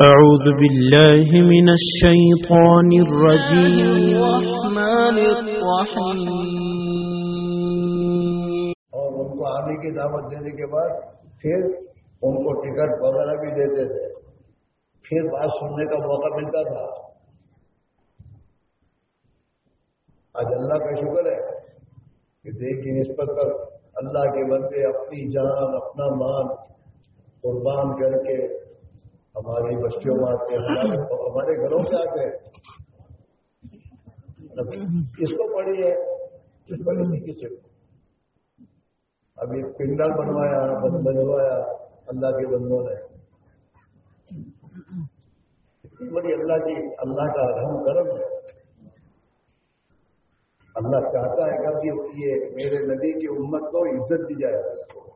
أعوذ بالله من الشيطان الرجيم. الرحمن الرحيم اور ان کو آنے کی دعوت دینے کے بعد پھر ان کو ٹکٹ وغیرہ بھی دیتے تھے۔ پھر بات سننے کا موقع ملتا تھا۔ آج اللہ کا شکر ہے کہ دیکھ کی نسبت پر اللہ کے بندے اپنی جان، اپنا مان قربان کر کے ہماری بستیوں میں آتے ہیں، ہمارے گھروں سے آتے ہیں۔ کس کو پڑھی ہے؟ کس کو نہیں کسی کو؟ اب ایک پنڈل بنوایا بنوایا، اللہ کے بندوں نے۔ بڑی اللہ کی، اللہ کا رحم کرم ہے۔ اللہ چاہتا ہے کہ یہ میرے نبی کی امت کو عزت دی جائے اس کو۔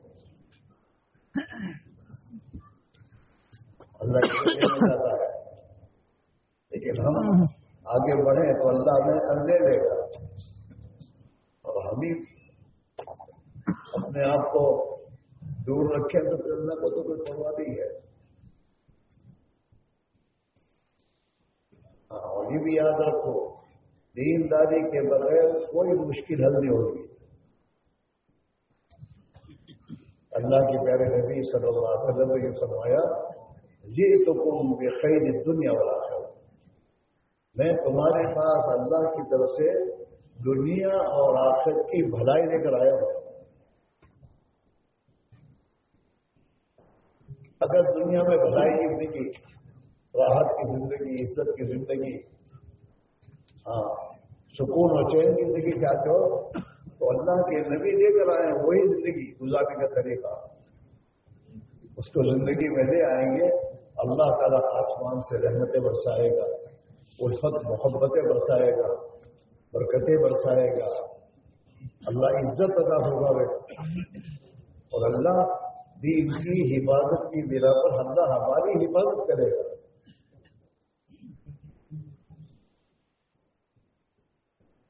اللہ چاہتا ہے۔ لیکن ہم آگے بڑھیں تو اللہ ہمیں لے لے گا۔ اور ہم ہی اپنے آپ کو دور رکھیں تو پھر اللہ کو تو کوئی پرواہ ہے۔ ہاں اور یہ بھی یاد رکھو دینداری کے بغیر کوئی مشکل حل نہیں ہوگی۔ اللہ کی پیارے نبی صلی اللہ علیہ وسلم نے یہ فرمایا یہ تو کم بے خیر دنیا والا ہے میں تمہارے پاس اللہ کی طرف سے دنیا اور آخر کی بھلائی لے کر آیا ہوں۔ اگر دنیا میں بھلائی کی زندگی، راحت کی زندگی، عزت کی زندگی ہاں سکون اور چین کی زندگی چاہتے ہو تو اللہ کے نبی لے کر آئے وہی زندگی، گزارنے کا طریقہ۔ اس کو زندگی میں لے آئیں گے۔ اللہ تعالیٰ آسمان سے رحمتیں برسائے گا، الفت، محبتیں برسائے گا، برکتیں برسائے گا۔ اللہ عزت ادا ہوگا بیٹا اور اللہ دین کی حفاظت کی بنا پر اللہ ہماری حفاظت کرے گا۔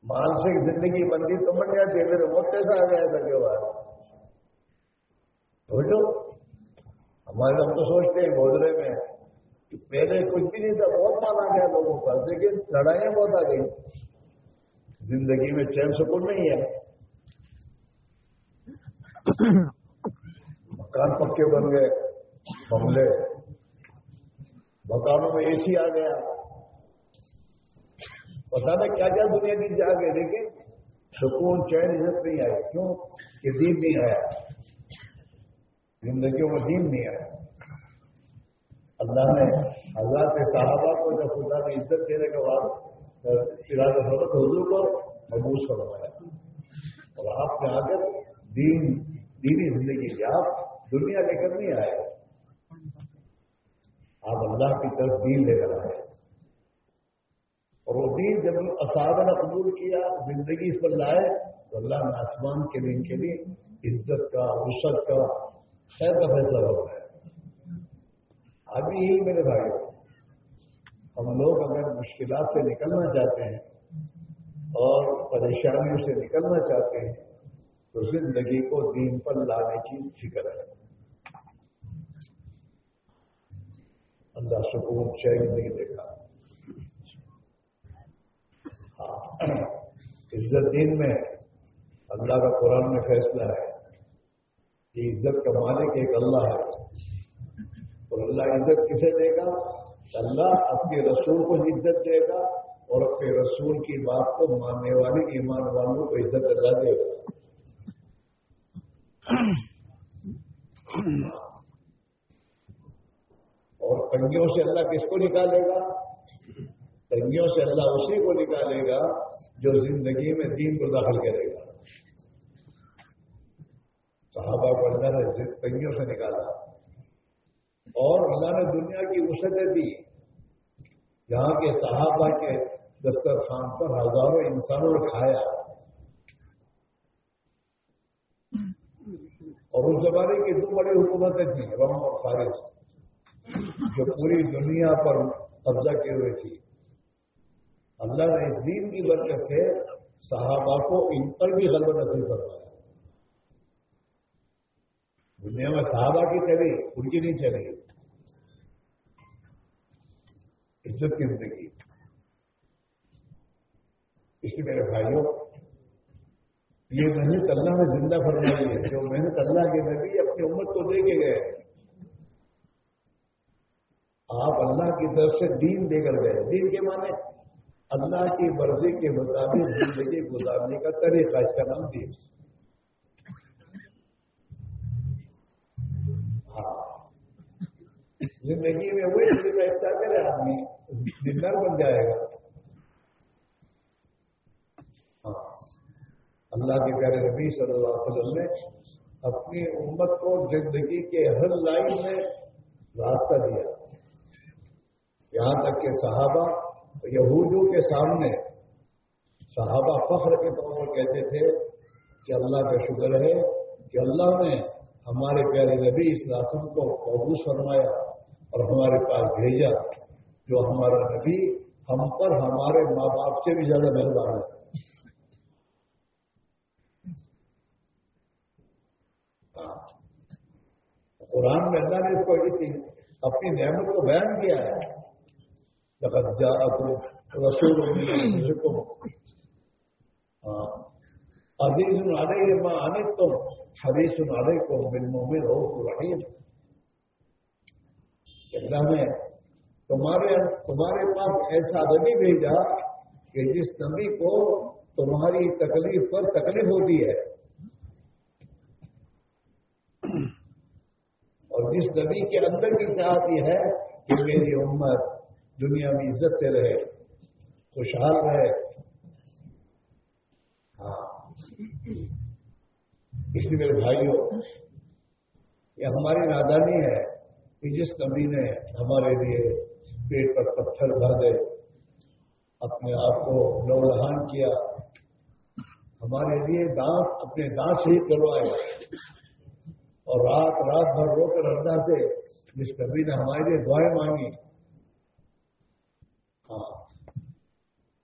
مانسک زندگی بندی تو بن جاتی ہے میرے موت کیسا آ گیا تھا کہ بعد سوچو ہمارے ہم تو سوچتے ہیں گودرے میں کہ پہلے کچھ بھی نہیں تھا، بہت مانا گیا لوگوں کا لیکن لڑائیاں بہت آ گئی زندگی میں چین سکون نہیں ہے۔ مکان پکے بن گئے، بملے۔ مکانوں میں اے سی آ گیا۔ پتا نہیں کیا کیا دنیا کی جا گئے، لیکن سکون چین عزت نہیں آئی کیوں؟ کہ دین نہیں آیا۔ زندگیوں میں دین نہیں آیا۔ اللہ نے حضرات صحابہ کو جب خدا نے عزت دینے کے بعد سراج حضرت حضور کو محبوس کروایا اور آپ نے آ دین، دینی زندگی کی آپ دنیا لے کر نہیں آئے۔ آپ اللہ کی طرف دین لے کر آئے۔ اور وہ دین جب اسعد نے قبول کیا، زندگی اس پر لائے، تو اللہ نے آسمان کے دن کے لیے عزت کا وسعت کا خیر کا فیصلہ ہو رہا ہے۔ ابھی یہی میرے بھائی، ہم لوگ اگر مشکلات سے نکلنا چاہتے ہیں اور پریشانیوں سے نکلنا چاہتے ہیں، تو زندگی کو دین پر لانے کی فکر ہے۔ اللہ سکون چین نہیں دیکھا۔ ہاں عزت دین میں اللہ کا قرآن میں فیصلہ ہے۔ کہ عزت کا مالک ایک اللہ ہے۔ اور اللہ عزت کسے دے گا؟ اللہ اپنے رسول کو عزت دے گا اور اپنے رسول کی بات کو ماننے والے ایمان والوں کو عزت اللہ دے گا۔ اور تنگیوں سے اللہ کس کو نکالے گا؟ تنگیوں سے اللہ اسی کو نکالے گا جو زندگی میں دین کو داخل کرے گا۔ صحابہ کو اللہ نے تنگیوں سے نکالا۔ اور اللہ نے دنیا کی وسعتیں دی۔ جہاں کے صحابہ کے دسترخوان پر ہزاروں انسانوں نے کھایا۔ اور اس زمانے کی دو بڑی حکومتیں تھیں، رم اور فارس، جو پوری دنیا پر قبضہ کیے ہوئے تھی اللہ نے اس دین کی وجہ سے صحابہ کو ان پر بھی غلط نصیب کروایا دنیا میں صحابہ کی چلی ان کی نہیں چلی عزت کی زندگی اس لیے میرے بھائیوں یہ محنت اللہ نے زندہ فرمائی ہے جو محنت اللہ کے نبی اپنی امت کو دے کے گئے آپ اللہ کی طرف سے دین دے کر گئے دین کے معنی اللہ کی مرضی کے مطابق زندگی گزارنے کا طریقہ اس کا نام دین زندگی میں وہی طریقہ اختیار کرے آدمی دیندار بن جائے گا۔ ہاں۔ اللہ کے پیارے نبی صلی اللہ علیہ وسلم نے اپنی امت کو زندگی کے ہر لائن میں راستہ دیا۔ یہاں تک کہ صحابہ یہودوں کے سامنے صحابہ فخر کے طور پر کہتے تھے کہ اللہ کا شکر ہے کہ اللہ نے ہمارے پیارے نبی اس راسم کو قبوص فرمایا۔ اور ہمارے پاس بھیجا جو ہمارا نبی ہم پر ہمارے ماں باپ سے بھی زیادہ مہربان ہے۔ ہاں۔ قرآن میں اللہ نے اس کو اپنی نعمت کو بیان کیا ہے۔ لقد جاءكم رسول من انفسكم عزيز عليه ما عنتم حريص عليكم بالمؤمن رؤوف رحيم اللہ نے تمہارے تمہارے پاس ایسا نبی بھیجا کہ جس نبی کو تمہاری تکلیف پر تکلیف ہوتی ہے۔ اور جس نبی کے اندر کی چاہتی ہے کہ میری امت دنیا میں عزت سے رہے، خوشحال رہے۔ ہاں۔ اس لیے میرے بھائیوں، یہ ہماری نادانی ہے۔ کہ جس کمی نے ہمارے لیے پیٹ پر پتھر بھر دے اپنے آپ کو لہان کیا، ہمارے لیے دانت اپنے دانت سے ہی کروائے۔ اور رات رات بھر رو کر اللہ سے جس کبھی نے ہمارے لیے دعائیں مانگی۔ ہاں۔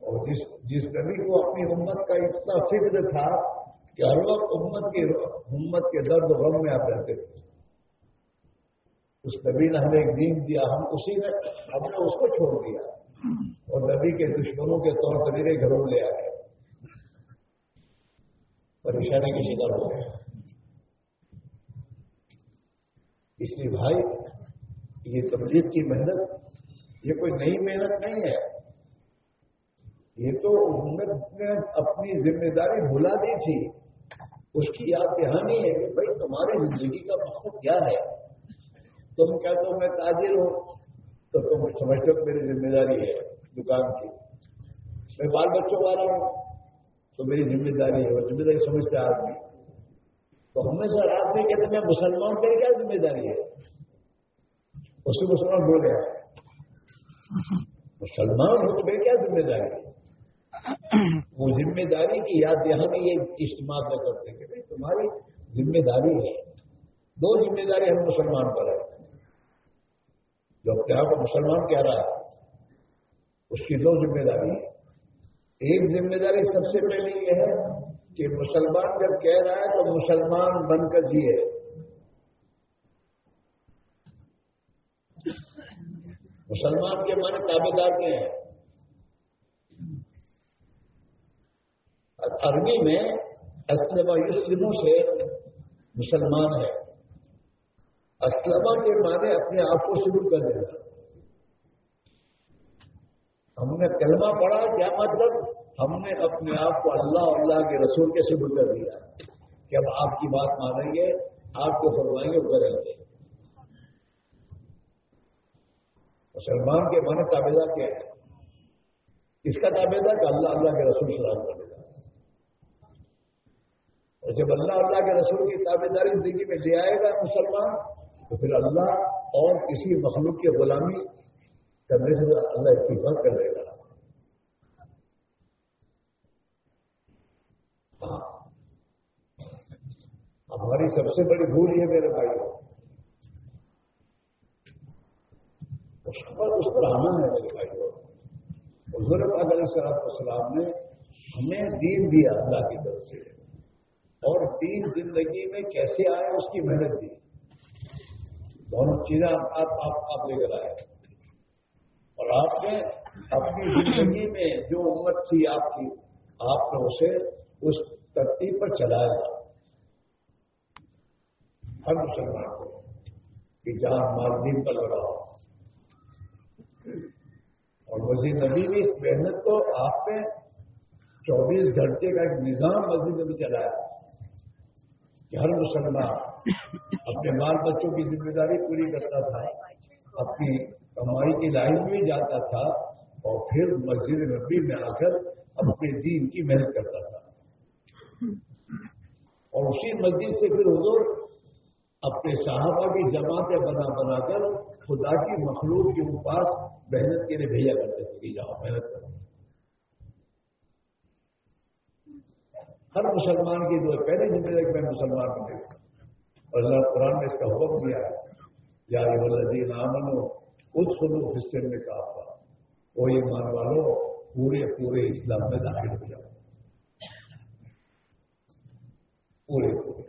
اور جس جس نبی کو اپنی امت کا اتنا فکر تھا کہ ہر وقت امت کے امت کے درد غم میں آپ رہتے تھے۔ اس نبی نے ہمیں ایک دین دیا، ہم اسی نے، ہم نے اس کو چھوڑ دیا۔ اور نبی کے دشمنوں کے طور طریقے گھروں لے آئے۔ پریشانی کی شکار ہو گئے۔ اس لیے بھائی، یہ تبلیغ کی محنت، یہ کوئی نئی محنت نہیں ہے۔ یہ تو امت نے اپنی ذمہ داری بھلا دی تھی۔ اس کی یاد دہانی ہے کہ بھائی، تمہاری زندگی کا مقصد کیا ہے؟ تم کہتے ہو میں تاجر ہوں۔ تو تم سمجھتے ہو میری ذمہ داری ہے دکان کی۔ میں بال بچوں والا ہوں، تو میری ذمہ داری ہے، وہ ذمہ داری سمجھتا ہے آدمی۔ تو ہمیشہ آدمی کہتے میں مسلمان کی کیا ذمہ داری ہے؟ اس سے مسلمان بول رہے ہیں۔ مسلمان ہو تو کیا ذمہ داری وہ ذمہ داری کی یاد دہانی یہ اجتماع نہ کرتے کہ بھائی تمہاری ذمہ داری ہے۔ دو ذمہ داری ہم مسلمان پر ہے جو اپنے آپ کو مسلمان کہہ رہا ہے، اس کی دو ذمہ داری ہے ایک ذمہ داری سب سے پہلے یہ ہے کہ مسلمان جب کہہ رہا ہے تو مسلمان بن کر جیے۔ مسلمان کے معنی تابے دار کے ہیں۔ عربی میں اسلم یسلموں سے مسلمان ہے۔ اسلمہ کے معنی اپنے آپ کو شروع کر دینا ہم نے کلمہ پڑھا، کیا مطلب؟ ہم نے اپنے آپ کو اللہ اللہ کے رسول کے شروع کر دیا۔ کہ اب آپ کی بات مانیں گے آپ کو فرمائیں گے کریں گے۔ مسلمان کے معنی تابے کیا ہے؟ اس کا تابے دار کہ اللہ اللہ کے رسول سلام کر دے اور جب اللہ اللہ کے رسول کی تابے داری زندگی میں لے آئے گا مسلمان تو پھر اللہ اور کسی مخلوق کی غلامی کرنے سے اللہ اتفاق کر دے گا۔ ہاں۔ ہماری سب سے بڑی بھول یہ میرے بھائی اس پر اس پر آنا ہے میرے بھائی حضور علیہ صلاح السلام نے ہمیں دین دیا اللہ کی طرف سے، اور دین زندگی میں کیسے آئے، اس کی محنت دی۔ دونوں چیزیں آپ آپ آپ لے کر آئے۔ اور آپ نے اپنی زندگی میں جو امت تھی آپ کی، آپ نے اسے اس ترتیب پر چلایا۔ ہر مسلمان کو کہ جہاں مال دین پر لگاؤ اور مسجد نبی بھی اس محنت کو آپ نے چوبیس گھنٹے کا ایک نظام مسجد میں چلایا۔ کہ ہر مسلمان اپنے بال بچوں کی ذمہ داری پوری کرتا تھا اپنی کمائی کی لائن میں جاتا تھا اور پھر مسجد نبی میں آ کر اپنے دین کی محنت کرتا تھا۔ اور اسی مسجد سے پھر حضور اپنے صحابہ کی جماعتیں بنا بنا کر خدا کی مخلوق کے پاس محنت کے لیے بھیجا کرتے تھے کہ جاؤ محنت کرو۔ ہر مسلمان کی جو پہلی زندگی میں مسلمان بنے۔ اللہ قرآن نے اس کا حکم دیا ہے، یا ولدین امن ہو خود حصے میں کہا تھا وہ یہ مان والو، پورے پورے اسلام میں داخل ہو جاؤ۔ پورے پورے۔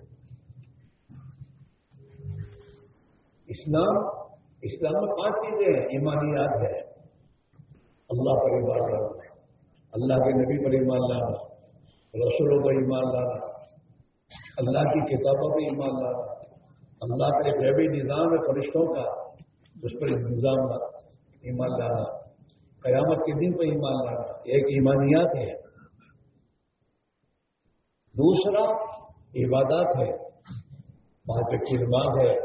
اسلام اسلام میں پانچ چیزیں ہیں ایمانیات ہے۔ اللہ پر ایمان لانا۔ اللہ کے نبی پر ایمان لانا۔ رسولوں پر ایمان لانا۔ اللہ کی کتابوں پر ایمان لانا اللہ کا ایک غیبی نظام ہے فرشتوں کا، اس پر نظام ایمان لانا قیامت کے دن پر ایمان لانا ایک ایمانیات ہے۔ دوسرا عبادات ہے۔ وہاں کی نماز ہے۔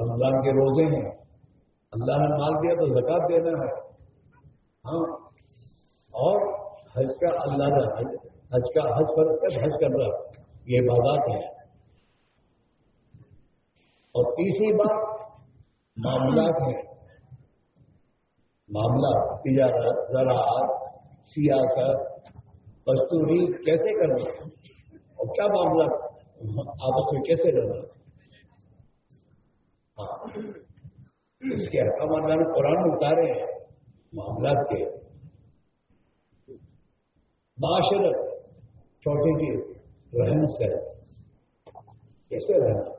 رمضان کے روزے ہیں۔ اللہ نے مال دیا تو زکات دینا ہے۔ ہاں۔ اور حج کا اللہ نے حج حج کا، حج فرض کر حج کر رہا یہ عبادات ہے اور تیسری بات، معاملات ہیں۔ معاملہ تجارت، زراعت، سیاست مزدوری کیسے کرنا؟ اور کیا معاملہ آپس میں کیسے کرنا ہاں۔ اس کے حکام اللہ نے قرآن اتارے ہیں معاملات کے۔ معاشرت چھوٹی چیز رہن سے کیسے رہنا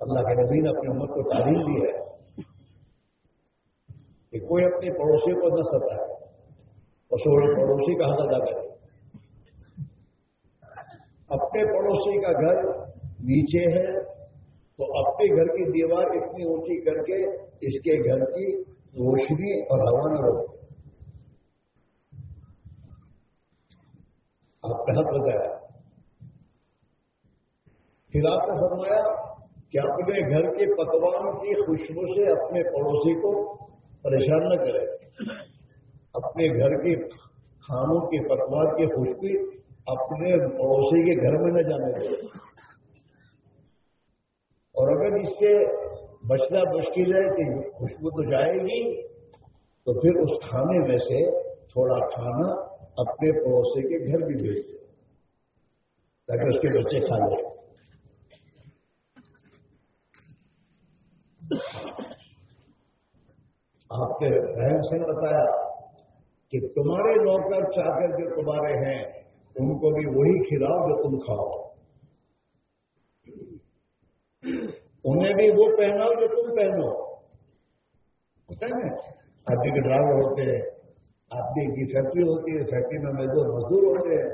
اللہ کے نبی نے اپنی امت کو تعلیم دی ہے کہ کوئی اپنے پڑوسی کو نہ ستائے اور پڑوسی کا حق ادا کرے۔ اپنے پڑوسی کا گھر نیچے ہے تو اپنے گھر کی دیوار اتنی اونچی کر کے اس کے گھر کی روشنی اور ہوا نہ روکے آپ کا حق بتایا۔ پھر آپ نے فرمایا کہ اپنے گھر کے پکوان کی خوشبو سے اپنے پڑوسی کو پریشان نہ کرے۔ اپنے گھر کے کھانوں کے پکوان کی خوشبو اپنے پڑوسی کے گھر میں نہ جانے دے۔ اور اگر اس سے بچنا مشکل ہے کہ خوشبو تو جائے گی، تو پھر اس کھانے میں سے تھوڑا کھانا اپنے پڑوسی کے گھر بھی بھیج دیں تاکہ اس کے بچے کھا لیں۔ آپ کے بہن سے بتایا کہ تمہارے نوکر چاکر جو تمہارے ہیں، ان کو بھی وہی کھلاؤ جو تم کھاؤ۔ انہیں بھی وہ پہناؤ جو تم پہنو۔ ہوتا ہے نا آدمی جی کے ڈرائیور ہوتے ہیں آدمی کی فیکٹری ہوتی ہے، فیکٹری میں مزدور مزدور ہوتے ہیں،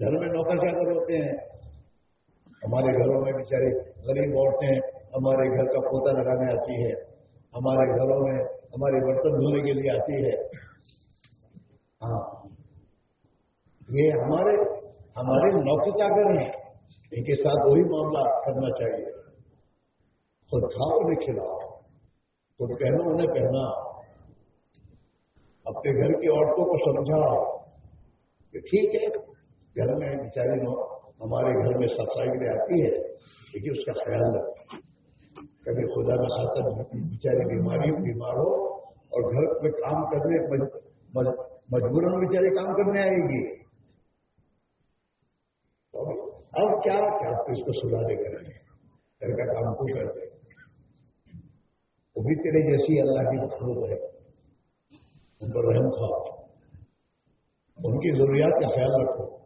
گھر میں نوکر چاکر ہوتے ہیں۔ ہمارے گھروں میں بیچارے غریب عورتیں ہمارے گھر کا پوتا لگانے آتی ہے، ہمارے گھروں میں ہمارے برتن دھونے کے لیے آتی ہے۔ ہاں۔ یہ ہمارے ہمارے نوکر چاکر ہیں۔ ان کے ساتھ وہی معاملہ کرنا چاہیے۔ خود کھاؤ، انہیں کھلاؤ۔ خود پہنو، انہیں پہنا۔ اپنے گھر کی عورتوں کو سمجھا کہ ٹھیک ہے، گھر میں بیچاری ہمارے گھر میں صفائی کے لیے آتی ہے، لیکن اس کا خیال رکھ کبھی خدا نہ خاطر بیچاری بیماری بیمار ہو اور گھر میں کام کرنے مجبور بیچارے کام کرنے آئے گی۔ اب کیا آپ اس کو سلا دے کر گھر کا کام کو کر دے۔ وہ بھی تیرے جیسی اللہ کی مخلوق ہے۔ ان پر رحم کھاؤ۔ ان کی ضروریات کا خیال رکھو۔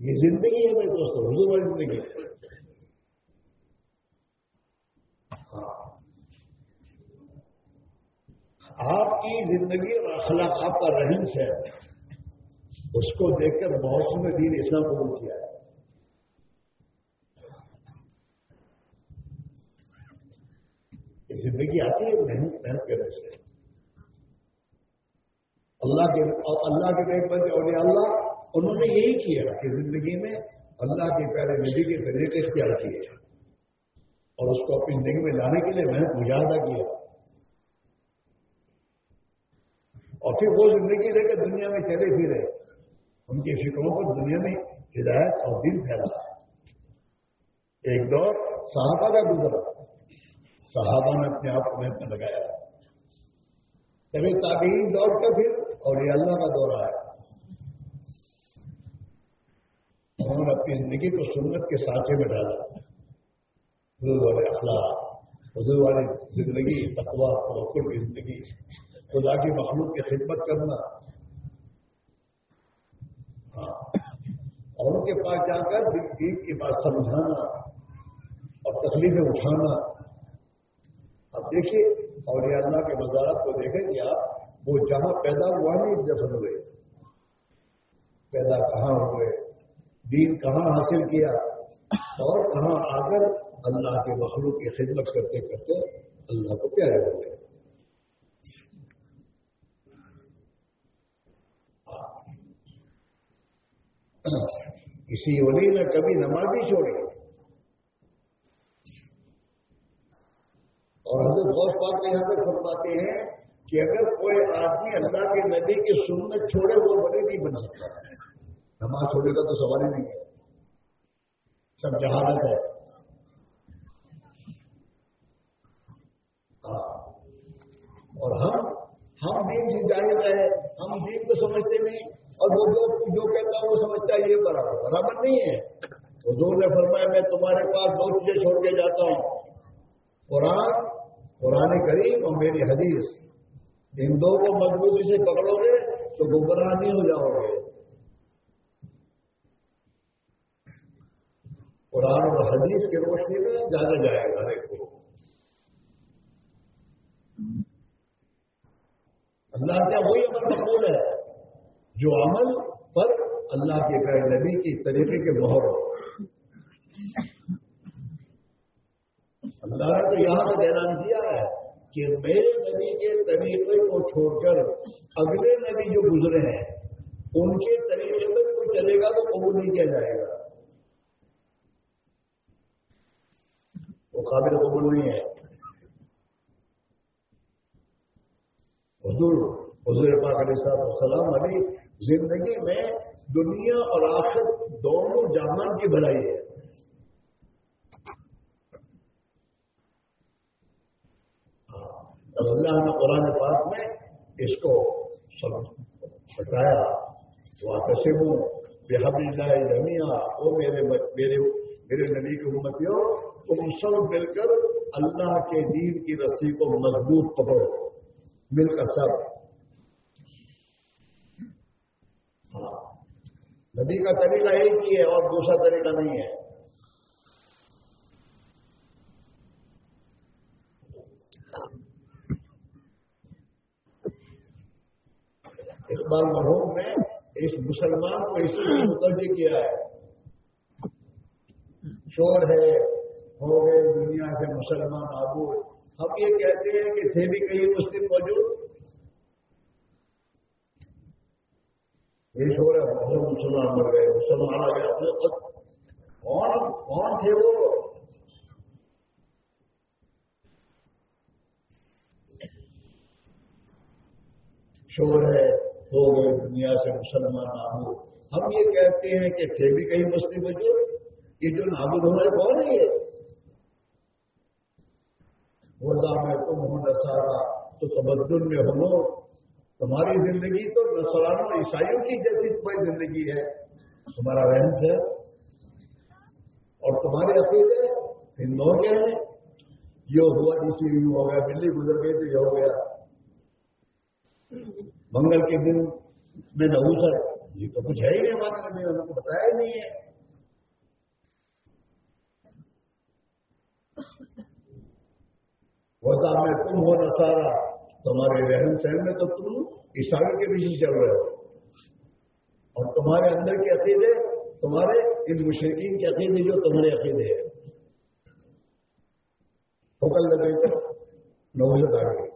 یہ زندگی ہے میرے دوستوں حضور والی زندگی ہاں۔ کی زندگی اور اخلاقات کا رہن ہے۔ اس کو دیکھ کر بہت سے دین اسلام قبول کیا ہے۔ زندگی آتی ہے محنت محنت کرنے سے۔ اللہ کے اللہ کے ایک بندے اور اللہ، انہوں نے یہی کیا کہ زندگی میں اللہ کے پیارے نبی کے طریقے اختیار کیے اور اس کو اپنی زندگی میں لانے کے لیے محنت مجاہدہ کیا۔ اور پھر وہ زندگی لے کر دنیا میں چلے پھرے ان کی فکروں پر دنیا میں ہدایت اور دل پھیلا۔ ایک دور صحابہ کا گزرا۔ صحابہ نے اپنے آپ کو محنت لگایا۔ کبھی تابعین دور کا پھر، اور یہ اللہ کا دورہ ہے انہوں نے اپنی زندگی کو سنت کے سانچے میں ڈالا۔ حضور والے اخلاق حضور والی زندگی تقوا توقع کی زندگی خدا کی مخلوق کی خدمت کرنا ہاں اور ان کے پاس جا کر دین کی بات سمجھانا اور تکلیفیں اٹھانا اب دیکھیے اور یہ اللہ کے وزارت کو دیکھیں گے آپ وہ جہاں پیدا ہوا نہیں دفن ہوئے پیدا کہاں ہوئے دین کہاں حاصل کیا اور کہاں آ کر اللہ کے مخلوق کی خدمت کرتے کرتے اللہ کو پیارے ہو گئے۔ کسی ولی نے کبھی نماز ہی چھوڑی۔ اور حضرت غوث پاک یہاں پہ فرماتے ہیں کہ اگر کوئی آدمی اللہ کے نبی کی سنت چھوڑے وہ بڑے نہیں بن سکتا۔ نماز چھوڑے کا تو سوال ہی نہیں ہے۔ سب جہالت ہے ہاں اور ہم ہم دین کی جاہر ہے ہم دین کو سمجھتے نہیں، اور وہ جو جو کہتا ہے وہ سمجھتا ہے یہ برابر برابر نہیں ہے۔ حضور نے فرمایا، میں تمہارے پاس دو چیزیں چھوڑ کے جاتا ہوں۔ قرآن قرآن کریم اور میری حدیث۔ ان دو کو مضبوطی سے پکڑو گے تو گمراہ نہیں ہو جاؤ گے۔ قرآن اور حدیث کی روشنی میں جانا جائے گا ہر ایک کو اللہ کا وہی عمل مقبول ہے جو عمل پر اللہ کے غیر نبی کی طریقے کے مہر ہو۔ اللہ نے تو یہاں تک اعلان کیا ہے کہ میرے نبی کے طریقے کو چھوڑ کر اگلے نبی جو گزرے ہیں، ان کے طریقے پر کوئی چلے گا تو قبول نہیں کیا جائے گا۔ وہ قابل قبول نہیں ہے۔ حضور حضور پاک علیہ صاحب السلام علی زندگی میں دنیا اور آخر دونوں جہان کی بھلائی ہے۔ ہاں، اللہ نے قرآن پاک میں اس کو بتایا وہ قسم بے اللہ رمیا وہ میرے میرے میرے نبی کی امتیوں، تم سب مل کر اللہ کے دین کی رسی کو مضبوط پکڑو۔ مل کر سب ہاں۔ نبی کا طریقہ ایک ہی ہے اور دوسرا طریقہ نہیں ہے۔ اقبال مرحوم نے اس مسلمان کو اسی لیے متوجہ کیا ہے۔ شور ہے، ہو گئے، دنیا سے مسلمان آبو ہم یہ کہتے ہیں کہ تھے بھی کہیں مسلم موجود؟ یہ شور ہے، بہت مسلمان مر گئے، مسلمان آ گئے کون؟ کون تھے وہ؟ شور ہے ہو گئے دنیا سے مسلمان نابود ہم یہ کہتے ہیں کہ تھے بھی کہیں مسلم وجود یہ جو نابود ہو رہے کون ہے یہ میں تم ہوں سارا تو تبدل میں ہو تمہاری زندگی تو نسلانوں عیسائیوں کی جیسی کوئی زندگی ہے۔ تمہارا رہن ہے۔ اور تمہارے عقیدے ہندوؤں کے ہیں یہ ہوا جس یوں ہو گیا بلی گزر گئی تو یہ ہو گیا۔ منگل کے دن میں نہ سر یہ تو کچھ ہے ہی نہیں ہمارے میں انہوں کو بتایا ہی نہیں ہے۔ وزا میں تم ہو نہ سارا، تمہارے رہن سہن میں تو تم عیسائی کے پیچھے چل رہے ہو۔ اور تمہارے اندر کے عقیدے، تمہارے ان مشرقین کے عقیدے جو تمہارے عقیدے ہیں۔ ٹھوکل لگے کر نوزت آ گئی۔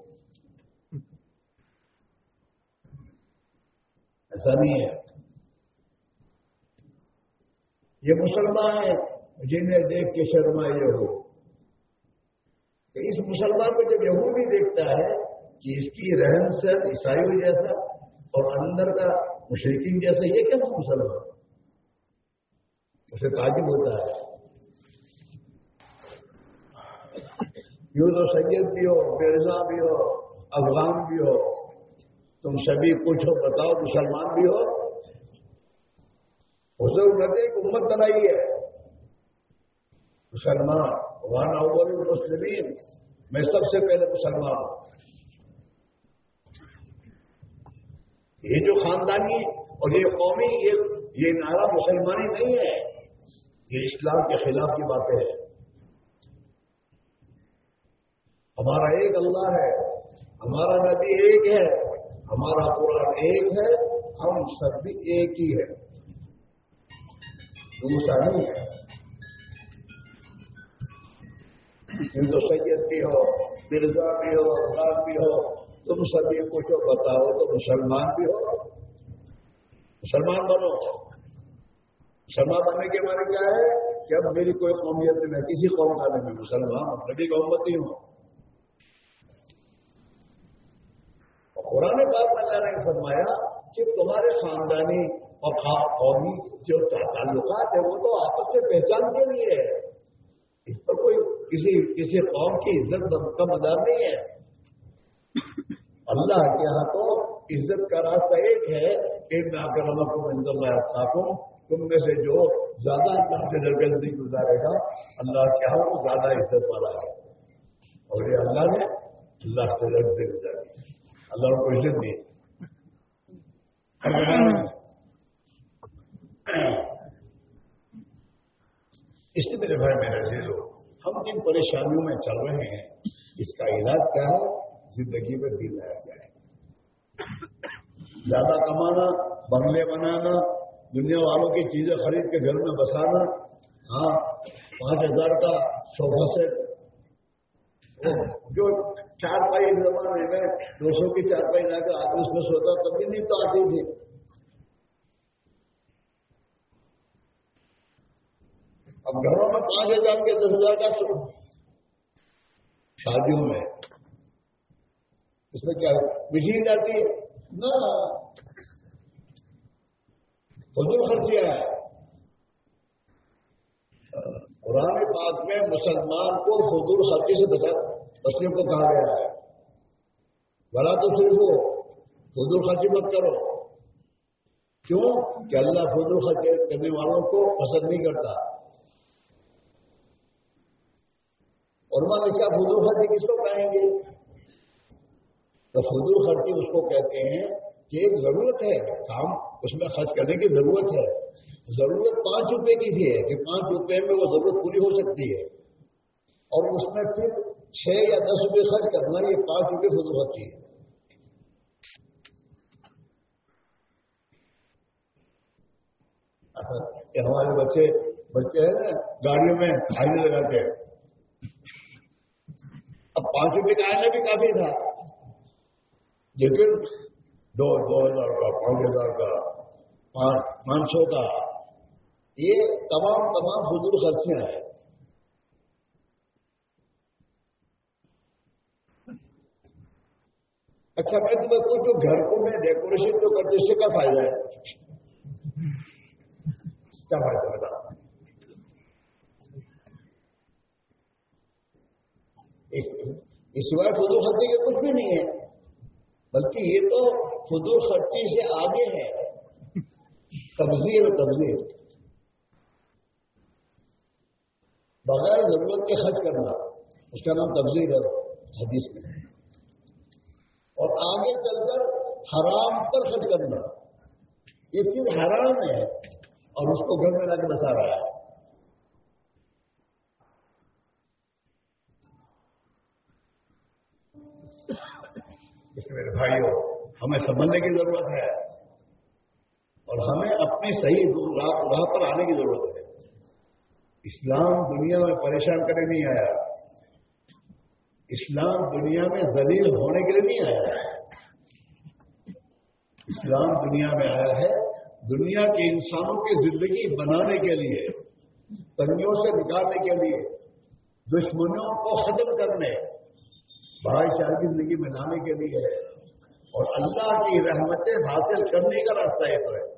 ایسا نہیں ہے۔ یہ مسلمان ہیں جنہیں دیکھ کے شرما یہ ہو۔ کہ اس مسلمان کو جب یہ بھی دیکھتا ہے کہ اس کی رہن سہن عیسائی جیسا اور اندر کا مشرقین جیسا، یہ کیا مسلمان؟ اسے تعجب ہوتا ہے۔ یوں تو سید بھی ہو مرزا بھی ہو، افغان بھی ہو، تم سبھی کچھ ہو بتاؤ، مسلمان بھی ہو؟ اسے نے ایک امت بنائی ہے۔ مسلمان۔ وہاں اول مسلمین میں سب سے پہلے مسلمان ہوں. یہ جو خاندانی اور یہ قومی، یہ یہ نعرہ مسلمانی نہیں ہے. یہ اسلام کے خلاف کی باتیں ہیں. ہمارا ایک اللہ ہے، ہمارا نبی ایک ہے، ہمارا قرآن ایک ہے، ہم سب بھی ایک ہی ہے دوسرا نہیں ہے ہندو سید بھی ہو، مرزا بھی ہو افغان بھی ہو، تم سبھی کچھ بتاؤ تو مسلمان بھی ہو۔ مسلمان بنو۔ مسلمان بننے کے معنی کیا ہے؟ کہ اب میری کوئی قومیت میں کسی قوم کا نہیں مسلمان نبی قومتی ہوں۔ قرآن پاک میں اللہ نے فرمایا کہ تمہارے خاندانی اور قومی جو تعلقات ہیں، وہ تو آپس میں پہچان کے لیے ہے اس پر کوئی کسی کسی قوم کی عزت کا مدار نہیں ہے۔ اللہ کے یہاں تو عزت کا راستہ ایک ہے کہ میں آ کر کو منظر میں ہوں تم میں سے جو زیادہ اللہ سے نہیں گزارے گا، اللہ کے یہاں وہ زیادہ عزت والا ہے۔ اور یہ اللہ نے اللہ سے سے گزاری۔ اللہ کو عزت دی۔ اس لیے میرے بھائی میرے عزیز ہو ہم جن پریشانیوں میں چل رہے ہیں، اس کا علاج کیا ہے؟ زندگی میں دل لایا جائے زیادہ کمانا، بنگلے بنانا، دنیا والوں کی چیزیں خرید کے گھر میں بسانا ہاں پانچ ہزار کا سوفا سیٹ۔ جو چار پائی زمانے میں دو سو کی چار پائی لا کر آدمی اس میں سوتا، تب بھی نہیں تو آتی تھی۔ اب گھروں میں پانچ ہزار کے دس ہزار کا شادیوں میں۔ اس میں کیا مشین جاتی ہے۔ نہ۔ فضول خرچیاں ہے۔ قرآن پاک میں مسلمان کو فضول خرچی سے بچا بچوں کو کہا گیا ہے۔ بڑا تو صرف ہو۔ فضول خرچی مت کرو۔ کیوں؟ کہ اللہ فضول خرچے کرنے والوں کو پسند نہیں کرتا۔ اور نے کیا فضول خرچی کس کو کہیں گے؟ تو فضول خرچی اس کو کہتے ہیں کہ ایک ضرورت ہے، کام اس میں خرچ کرنے کی ضرورت ہے۔ ضرورت پانچ روپے کی بھی ہے کہ پانچ روپے میں وہ ضرورت پوری ہو سکتی ہے۔ اور اس میں پھر چھ یا دس روپے خرچ کرنا یہ پانچ روپے خود خرچی ہے۔ اچھا، کہ ہمارے بچے بچے ہیں نا، گاڑیوں میں آئینے لگاتے ہیں۔ اب پانچ روپے کا آئینہ بھی کافی تھا۔ لیکن دو دو ہزار کا، پانچ ہزار کا، پانچ سو کا۔ یہ تمام تمام فضول خرچیاں ہیں۔ اچھا میں تمہیں پوچھوں گھر کو میں ڈیکوریشن جو کرتے اس سے کیا فائدہ ہے؟ کیا فائدہ بتا۔ اس سوائے فضول خرچی کے کچھ بھی نہیں ہے۔ بلکہ یہ تو فضول خرچی سے آگے ہے۔ تبزیر اور تبزیر بغیر ضرورت کے خرچ کرنا۔ اس کا نام تبزیر ہے۔ حدیث میں۔ اور آگے چل کر حرام پر خرچ کرنا۔ یہ چیز حرام ہے اور اس کو گھر میں لا کے بتا رہا ہے۔ میرے بھائیوں، ہمیں سمجھنے کی ضرورت ہے اور ہمیں اپنی صحیح راہ پر آنے کی ضرورت ہے۔ اسلام دنیا میں پریشان کرنے نہیں آیا۔ اسلام دنیا میں ذلیل ہونے کے لیے نہیں آیا۔ اسلام دنیا میں آیا ہے دنیا کے انسانوں کی زندگی بنانے کے لیے، تنگیوں سے نکالنے کے لیے دشمنوں کو ختم کرنے بھائی چار کی زندگی بنانے کے لیے ہے۔ اور اللہ کی رحمتیں حاصل کرنے کا راستہ یہ تو ہے۔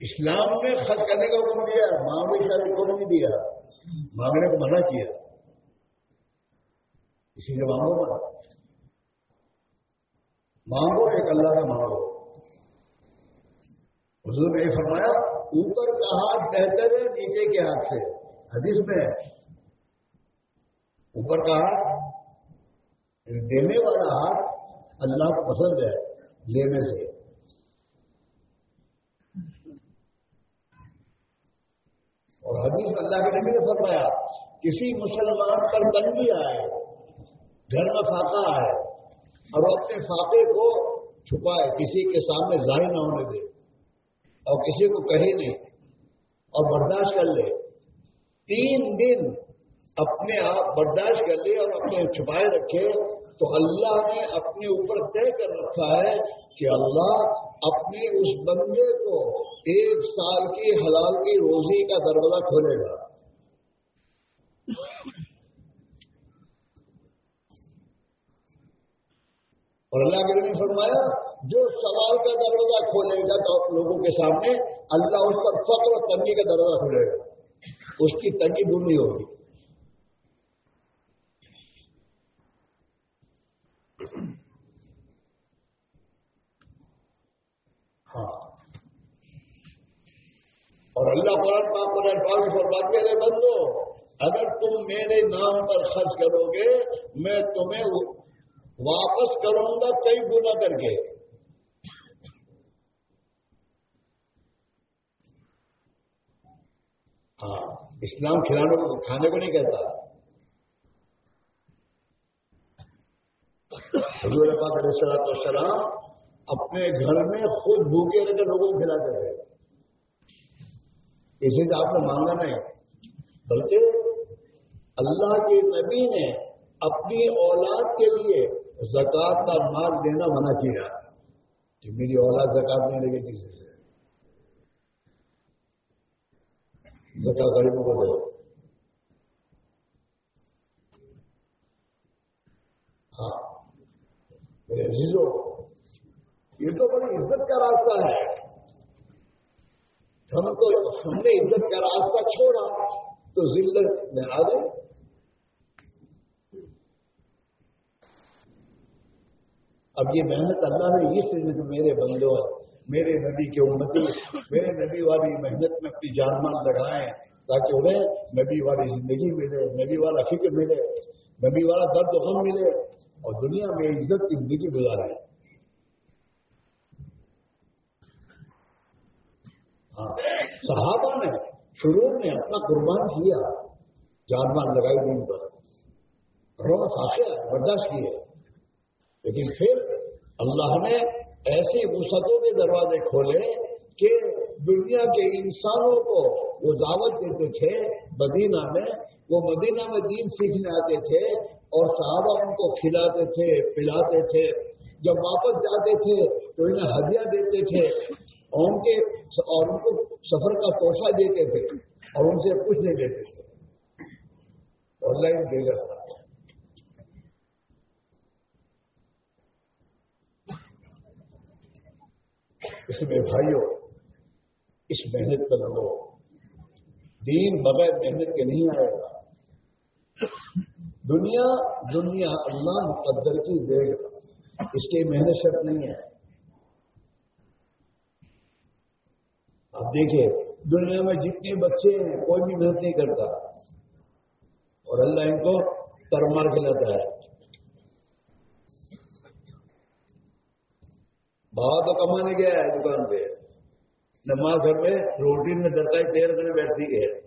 اسلام نے خرچ کرنے کا حکم دیا، مانگنے کا حکم نہیں دیا۔ مانگنے کو منع کیا۔ اسی لیے مانگو مانگو ایک اللہ کا مانگو۔ حضور نے فرمایا، اوپر کا ہاتھ بہتر ہے، نیچے کے ہاتھ سے۔ حدیث میں اوپر کا ہاتھ یعنی دینے والا ہاتھ اللہ کو پسند ہے، لینے سے۔ اور حدیث اللہ کے نبی نے فرمایا، کسی مسلمان پر تنگی آئے، گھر میں فاقہ آئے، اور اپنے فاقے کو چھپائے، کسی کے سامنے ظاہر نہ ہونے دے۔ اور کسی کو کہے نہیں اور برداشت کر لے۔ تین دن اپنے آپ برداشت کر لے اور اپنے چھپائے رکھے۔ تو اللہ نے اپنے اوپر طے کر رکھا ہے کہ اللہ اپنے اس بندے کو ایک سال کی حلال کی روزی کا دروازہ کھولے گا۔ اور اللہ کے نے فرمایا جو سوال کا دروازہ کھولے گا تو لوگوں کے سامنے اللہ اس پر فخر اور تنگی کا دروازہ کھولے گا۔ اس کی تنگی دور ہوگی۔ ہاں۔ اور اللہ قرآن پاک قرآن پاک میں فرماتے رہے بندو، اگر تم میرے نام پر خرچ کرو گے، میں تمہیں واپس کروں گا، کئی گنا کر کے۔ ہاں اسلام کھلانے کو کھانے کو نہیں کہتا۔ حضور پاک علیہ السلام والسلام اپنے گھر میں خود بھوکے رہ کر لوگوں کو کھلاتے رہے اسی سے آپ نے مانگا نہیں۔ بلکہ اللہ کے نبی نے اپنی اولاد کے لیے زکات کا مال دینا منع کیا۔ کہ میری اولاد زکات نہیں لے گی کسی سے۔ زکات غریبوں کو دو ہاں۔ یہ تو بڑی عزت کا راستہ ہے۔ ہم کو ہم نے عزت کا راستہ چھوڑا، تو ذلت میں آ گئے۔ اب یہ محنت اللہ نے یہ میرے بندوں میرے نبی کے امتی، میرے نبی والی محنت میں اپنی جان مان لگائیں تاکہ انہیں نبی والی زندگی ملے، نبی والا فکر ملے، نبی والا درد غم ملے اور دنیا میں عزت کی زندگی گزارے۔ ہاں صحابہ نے شروع میں اپنا قربان کیا جانبان لگائی دن پر۔ رونا ساخیا برداشت کیے لیکن پھر اللہ نے ایسی وسعتوں کے دروازے کھولے کہ دنیا کے انسانوں کو وہ دعوت دیتے تھے مدینہ میں، وہ مدینہ میں دین سیکھنے آتے تھے اور صحابہ ان کو کھلاتے تھے، پلاتے تھے۔ جب واپس جاتے تھے تو انہیں ہدیہ دیتے تھے اور ان کے اور ان کو سفر کا توحفہ دیتے تھے اور ان سے کچھ نہیں دیتے تھے۔ آن لائن دے گا۔ اس میں بھائیوں اس محنت پر لگو دین بغیر محنت کے نہیں آئے گا۔ دنیا دنیا اللہ مقدر کی دے گا اس کی محنت شرط نہیں ہے۔ اب دیکھیں دنیا میں جتنے بچے ہیں، کوئی بھی محنت نہیں کرتا۔ اور اللہ ان کو ترمار کھلاتا ہے۔ بابا تو کمانے گیا ہے دکان پہ۔ نماز گھر میں روٹی میں درتا ہے دیر بیٹھتی ہے۔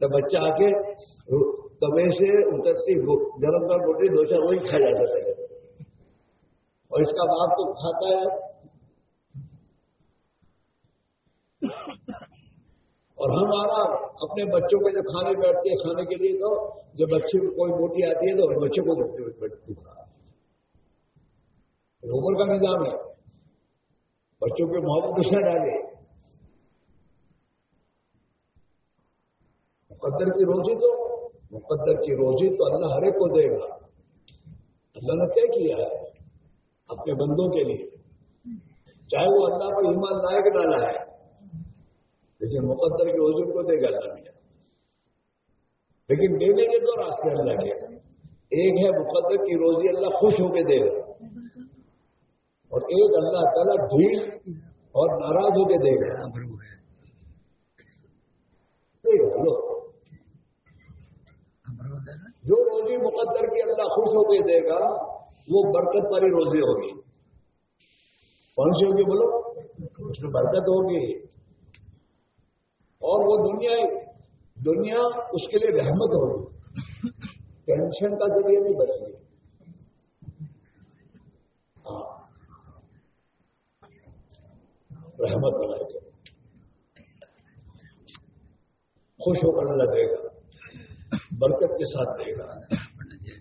تو بچہ آ کے توے سے اترتی گرم گرم روٹی، دو چار وہی کھا جاتا ہے۔ اور اس کا باپ تو کھاتا ہے۔ اور ہمارا اپنے بچوں کو جو کھانے بیٹھتے ہیں کھانے کے لیے تو جب بچے کو کوئی موٹی آتی ہے تو بچوں کو دیکھتے ہوئے کا نظام ہے۔ بچوں کے محبت کچھ نہ ڈالے۔ مقدر کی روزی تو، مقدر کی روزی تو اللہ ہر ایک کو دے گا۔ اللہ نے طے کیا ہے اپنے بندوں کے لیے۔ چاہے وہ اللہ کو ایمان لائے کہ نہ لائے، لیکن مقدر کے وزن کو دے گا اللہ میاں لیکن دینے کے دو راستے اللہ کے۔ ایک ہے مقدر کی روزی اللہ خوش ہو کے دے گا۔ اور ایک اللہ تعالیٰ ڈھیل اور ناراض ہو کے دے گا لو۔ جو روزی مقدر کی اللہ خوش ہو کے دے گا وہ برکت والی روزی ہوگی۔ کون سی ہوگی بولو؟ اس میں برکت ہوگی۔ اور وہ دنیا دنیا اس کے لیے رحمت ہوگی۔ ٹینشن کا ذریعہ نہیں بچے گی ہاں رحمت بنائے گا خوش ہو کر لگے گا۔ برکت کے ساتھ دے گا۔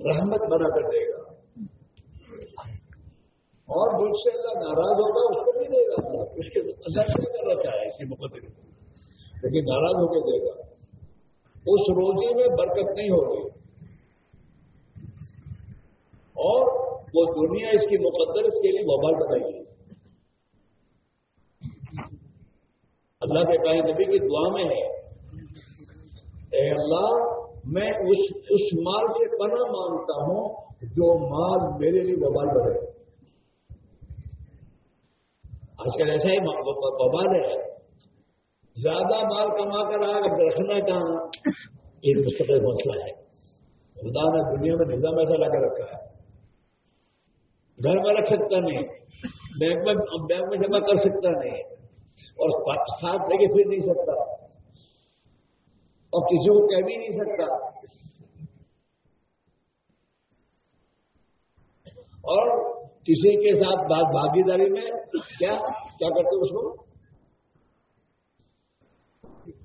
رحمت بنا کر دے گا۔ اور مجھ سے اللہ ناراض ہوگا، اس کو نہیں دے گا۔ اس کے اللہ نہیں کرنا چاہے اسی مقدر لیکن ناراض ہو کے دے گا۔ اس روزی میں برکت نہیں ہوگی۔ اور وہ دنیا اس کی مقدر، اس کے لیے وبال بنائے گی اللہ کے کہیں نبی کی دعا میں ہے۔ اے اللہ، میں اس اس مال سے پناہ مانگتا ہوں جو مال میرے لیے وبال بنے آج کل ایسا ہی ببال ہے۔ زیادہ مال کما کر آگ رکھنا کہاں ایک مستقل مسئلہ ہے۔ خدا نے دنیا میں نظام ایسا لگا رکھا ہے۔ گھر میں رکھ سکتا نہیں، بینک میں بینک میں جمع کر سکتا نہیں۔ اور ساتھ لے کے پھر نہیں سکتا۔ اور کسی کو کہہ بھی نہیں سکتا۔ اور کسی کے ساتھ بات بھاگی داری میں کیا؟ کیا کرتے اس کو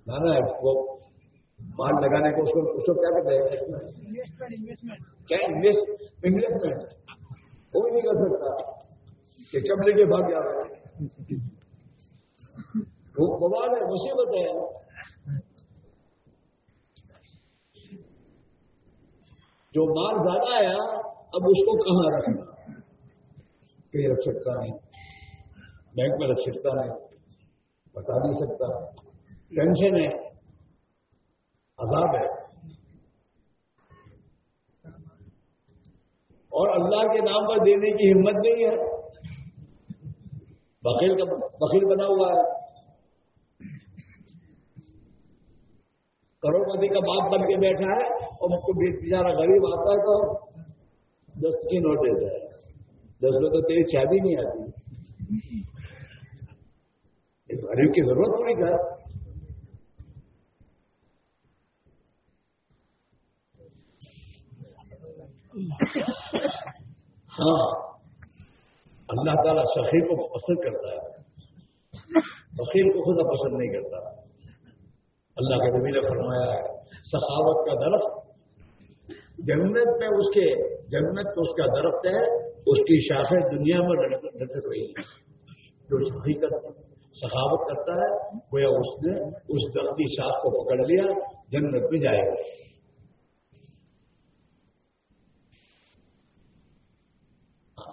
نا وہ مال لگانے کو اس کو اس کو کیا کہتے ہیں؟ کیا انویسٹمنٹ وہ بھی نہیں کر سکتا کہ کب لے کے بھاگ جا رہا ہے۔ وہ بوال ہے، مصیبت ہے۔ جو مال زیادہ آیا اب اس کو کہاں رکھنا؟ کہیں رکھ سکتا نہیں۔ بینک میں رکھ سکتا نہیں۔ بتا نہیں سکتا۔ ٹینشن ہے۔ عذاب ہے۔ اور اللہ کے نام پر دینے کی ہمت نہیں ہے۔ بکیل کا بکیل بنا ہوا ہے۔ کروڑ پتی کا باپ بن کے بیٹھا ہے اور مجھ کو بیچارا غریب آتا ہے تو دس کی نوٹ دیتا ہے دس میں تو تیری شادی نہیں آتی۔ اس غریب کی ضرورت پوری کر ہاں۔ اللہ تعالیٰ شخیر کو پسند کرتا ہے۔ بخیر کو خود پسند نہیں کرتا۔ اللہ کے نبی نے فرمایا ہے، سخاوت کا درخت جنت میں اس کے جنت میں اس کا درخت ہے، اس کی شاخیں دنیا میں لٹک رہی ہیں۔ جو حقیقت سخاوت کرتا ہے، گویا اس نے اس درختی شاخ کو پکڑ لیا، جنت میں جائے گا۔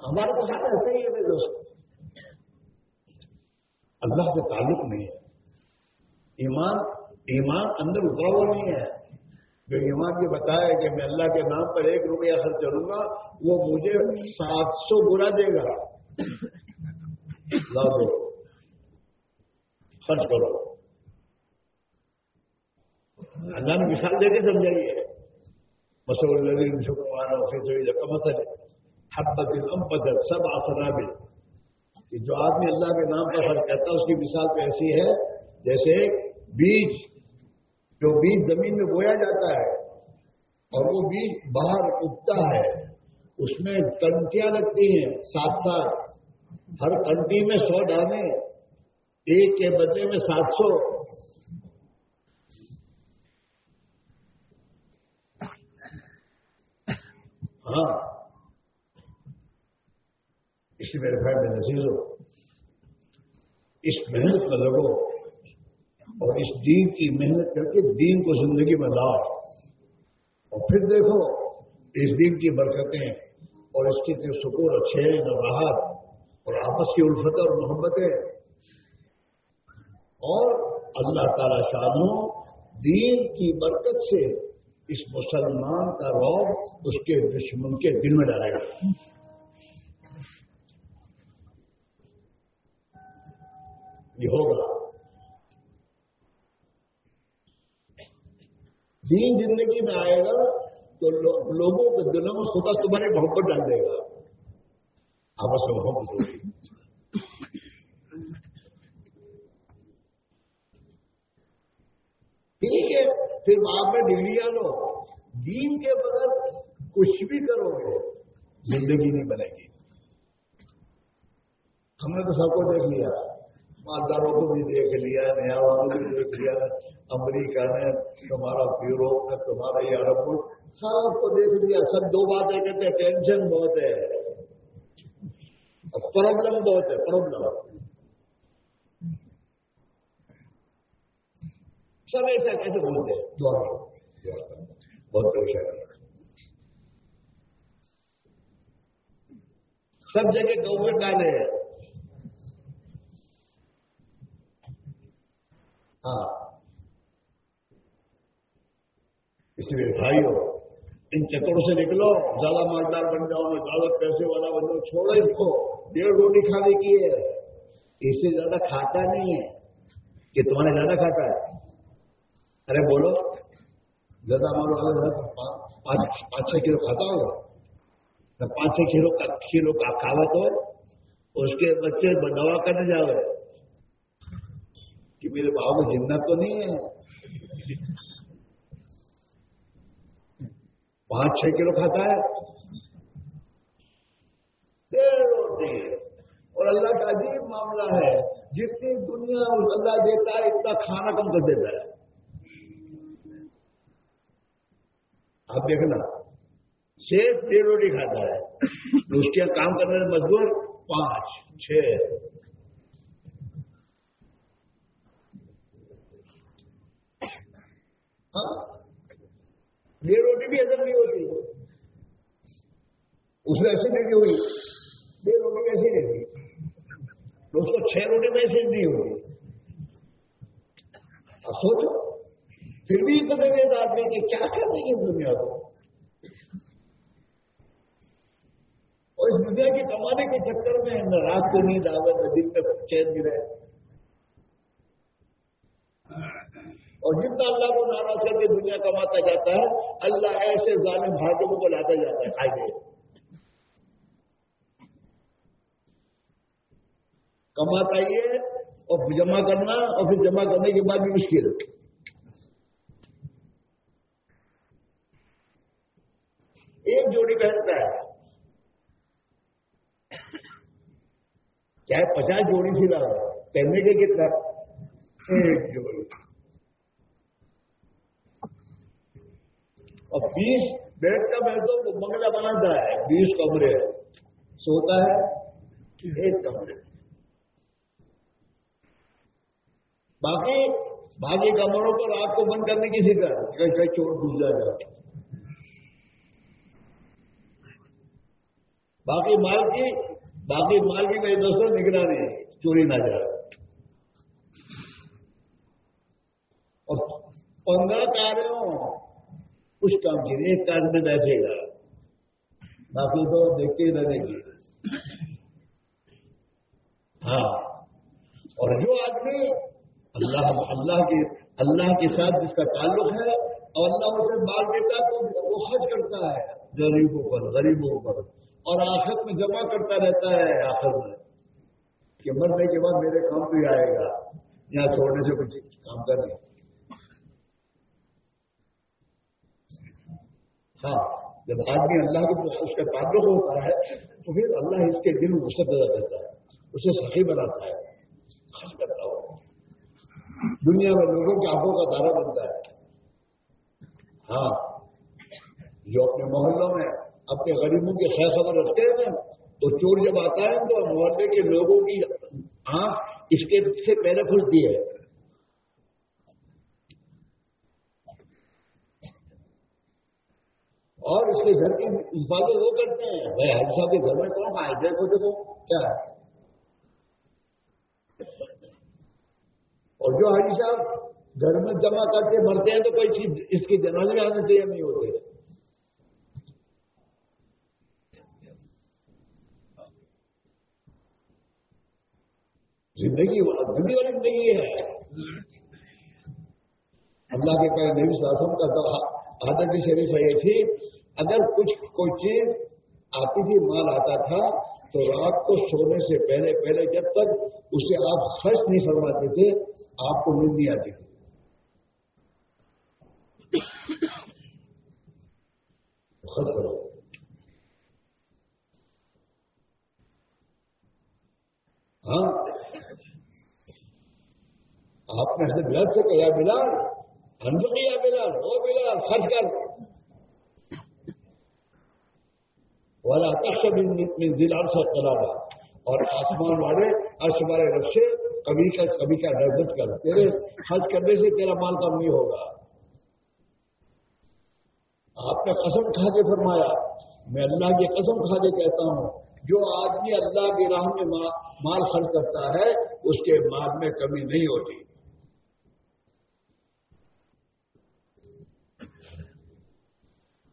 ہمارے تو ساتھ ایسا ہی ہے میرے دوست۔ اللہ سے تعلق نہیں ہے۔ ایمان ایمان اندر اترا ہوا نہیں ہے۔ جو ایمان یہ بتایا کہ میں اللہ کے نام پر ایک روپیہ خرچ کروں گا، وہ مجھے سات سو برا دے گا۔ لا دو۔ خرچ کرو۔ اللہ نے مثال دے کے سمجھائیے مسول مسئلہ حبت امبدر سب آسراب کہ جو آدمی اللہ کے نام پر خرچ کرتا ہے، اس کی مثال تو ایسی ہے، جیسے بیج۔ جو بیج زمین میں بویا جاتا ہے اور وہ بیج باہر اگتا ہے، اس میں کنٹیاں لگتی ہیں، ساتھ ساتھ۔ ہر کنٹی میں سو ڈالے ایک کے بدلے میں سات سو۔ ہاں۔ اس لیے میرے بھائی، میں نصیز ہو اس محنت میں لگو۔ اور اس دین کی محنت کر کے دین کو زندگی میں لاؤ۔ اور پھر دیکھو، اس دین کی برکتیں اور اس کی سکون اچھے راحت اور آپس کی الفت اور محبتیں۔ اور اللہ تعالی شادوں دین کی برکت سے اس مسلمان کا روب اس کے دشمن کے دل میں ڈالے گا۔ یہ ہوگا۔ دین زندگی میں آئے گا، تو لوگوں کے دلوں میں خدا تمہاری محبت ڈال دے گا۔ آپس میں محبت ہوگی۔ ٹھیک ہے، پھر وہاں پہ ڈگریاں لو۔ دین کے بغیر کچھ بھی کرو گے، زندگی نہیں بنے گی۔ ہم نے تو سب کو دیکھ لیا۔ مالداروں کو بھی دیکھ لیا، نیا والوں کو بھی دیکھ لیا، امریکہ نے تمہارا یوروپ نے تمہارا یورپ سب کو دیکھ لیا۔ سب دو باتیں کہتے ہیں ٹینشن بہت ہے۔ پرابلم بہت ہے پرابلم سب ایسا کیسے بولتے ہیں؟ بہت پریشان سب جگہ گورنمنٹ ڈالے ہیں۔ ہاں۔ اس لیے بھائی ہو ان چکروں سے نکلو، زیادہ مالدار بن جاؤ زیادہ پیسے والا بن جاؤ، چھوڑو اس کو۔ ڈیڑھ روٹی کھانے کی ہے۔ اس سے زیادہ کھاتا نہیں ہے۔ کہ تمہارے زیادہ کھاتا ہے۔ ارے بولو، زیادہ مالو پانچ پانچ چھ کلو کھاتا ہوگا۔ پانچ چھ کلو کلو کا کھاوا تو اس کے بچے دوا کرنے جاؤ کہ میرے باؤ میں جنت تو نہیں ہے۔ پانچ چھ کلو کھاتا ہے۔ اور اللہ کا عجیب معاملہ ہے۔ جتنی دنیا اللہ دیتا ہے، اتنا کھانا کم کر دیتا ہے۔ آپ دیکھنا، صرف ڈیڑھ روٹی کھاتا ہے۔ اس کے کام کرنے میں مزدور پانچ، چھ ہاں؟ یہ روٹی بھی ادب نہیں ہوتی اس میں ایسی نہیں ہوئی۔ یہ روٹی ایسی نہیں ہوئی۔ دوستوں چھ روٹی میں ایسی نہیں ہوئی۔ اب سوچو۔ پھر بھی اتنے گے آدمی کہ کیا کر دیں گے دنیا کو؟ اور اس دنیا کی کمانے کے چکر میں نہ رات کو نیند آوے نہ دن میں چین بھی رہے اور جتنا اللہ کو ناراض کر کے دنیا کماتا جاتا ہے، اللہ ایسے ظالم بھاگوں کو لاتا جاتا ہے کھائے گئے کماتا یہ اور جمع کرنا اور پھر جمع کرنے کے بعد بھی مشکل۔ ایک جوڑی پہنتا ہے۔ چاہے پچاس جوڑی سی لا پہننے کے کتنا؟ ایک جوڑی۔ اور بیس بیڈ کا بیٹھ تو بنگلہ بناتا ہے، بیس کمرے۔ سوتا ہے، ایک کمرے۔ باقی باقی کمروں پر آپ کو بند کرنے کی فکر کیسے چوٹ گھس جائے گا۔ باقی مال کی، باقی مال کی میری دوستوں، نگرانی چوری نہ جائے۔ اور پندرہ کاروں کچھ کام کی ایک کام میں بیٹھے گا۔ باقی تو دیکھتے ہی رہے گی ہاں۔ اور جو آدمی اللہ اللہ کے اللہ کے ساتھ جس کا تعلق ہے اور اللہ اسے مال دیتا تو وہ خرچ کرتا ہے۔ غریبوں پر غریبوں پر۔ اور آخر میں جمع کرتا رہتا ہے آخر میں۔ کہ مرنے کے بعد میرے کام بھی آئے گا۔ یہاں چھوڑنے سے کچھ کام کریں ہاں جب آدمی اللہ کے اس کا تعلق ہوتا ہے تو پھر اللہ اس کے دل میں پیدا کرتا ہے اسے سخی بناتا ہے۔ خرچ کرتا ہو دنیا میں لوگوں کے آنکھوں کا دارا بنتا ہے۔ ہاں جو اپنے محلوں میں اپنے غریبوں کے خیر خبر رکھتے ہیں۔ نا تو چور جب آتا ہے تو محلے کے لوگوں کی آنکھ اس کے سے پہلے کھلتی ہے۔ اور اس کے گھر کی حفاظت وہ کرتے ہیں۔ بھائی حج صاحب کے گھر میں کون آئے دیکھو دیکھو، کیا ہے؟ اور جو حاجی صاحب گھر میں جمع کر کے مرتے ہیں تو کوئی چیز اس کی جنازے میں آنے چاہیے نہیں ہوتے۔ زندگی والی زندگی ہے۔ اللہ کے پہلے نبی صاحب کا عادت شریف ہے یہ تھی اگر کچھ کوئی چیز آتی تھی مال آتا تھا، تو رات کو سونے سے پہلے پہلے جب تک اسے آپ خرچ نہیں فرماتے تھے، آپ کو نیند نہیں آتی تھی۔ خرچ کرو۔ ہاں؟ آپ نے حضرت سے کہا، بلال، ہم تو کیا بلال، وہ بلال، خرچ کر۔ والا من دل عرص قرارا اور آسمان والے، عرش والے رب سے کبھی کا کبھی کا نربت کر، تیرے خرچ کرنے سے تیرا مال کم نہیں ہوگا۔ آپ نے قسم کھا کے فرمایا، میں اللہ کی قسم کھا کے کہتا ہوں، جو آدمی اللہ کی راہ میں مال خرچ کرتا ہے، اس کے مال میں کمی نہیں ہوتی۔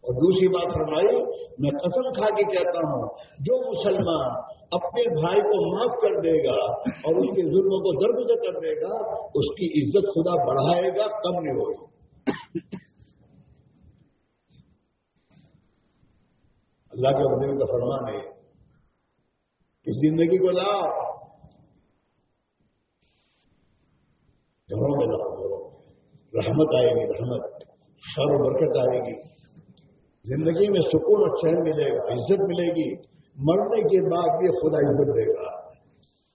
اور دوسری بات فرمائی، میں قسم کھا کے کہتا ہوں، جو مسلمان اپنے بھائی کو معاف کر دے گا اور اس کے ظلموں کو درگزر کر دے گا، اس کی عزت خدا بڑھائے گا، کم نہیں ہوگی۔ اللہ کے بدل کا فرمان ہے، اس زندگی کو لاؤ۔ گھروں میں لاؤ رحمت آئے گی، رحمت۔ سر برکت آئے گی۔ زندگی میں سکون اور چین ملے گا، عزت ملے گی۔ مرنے کے بعد بھی خدا عزت دے گا۔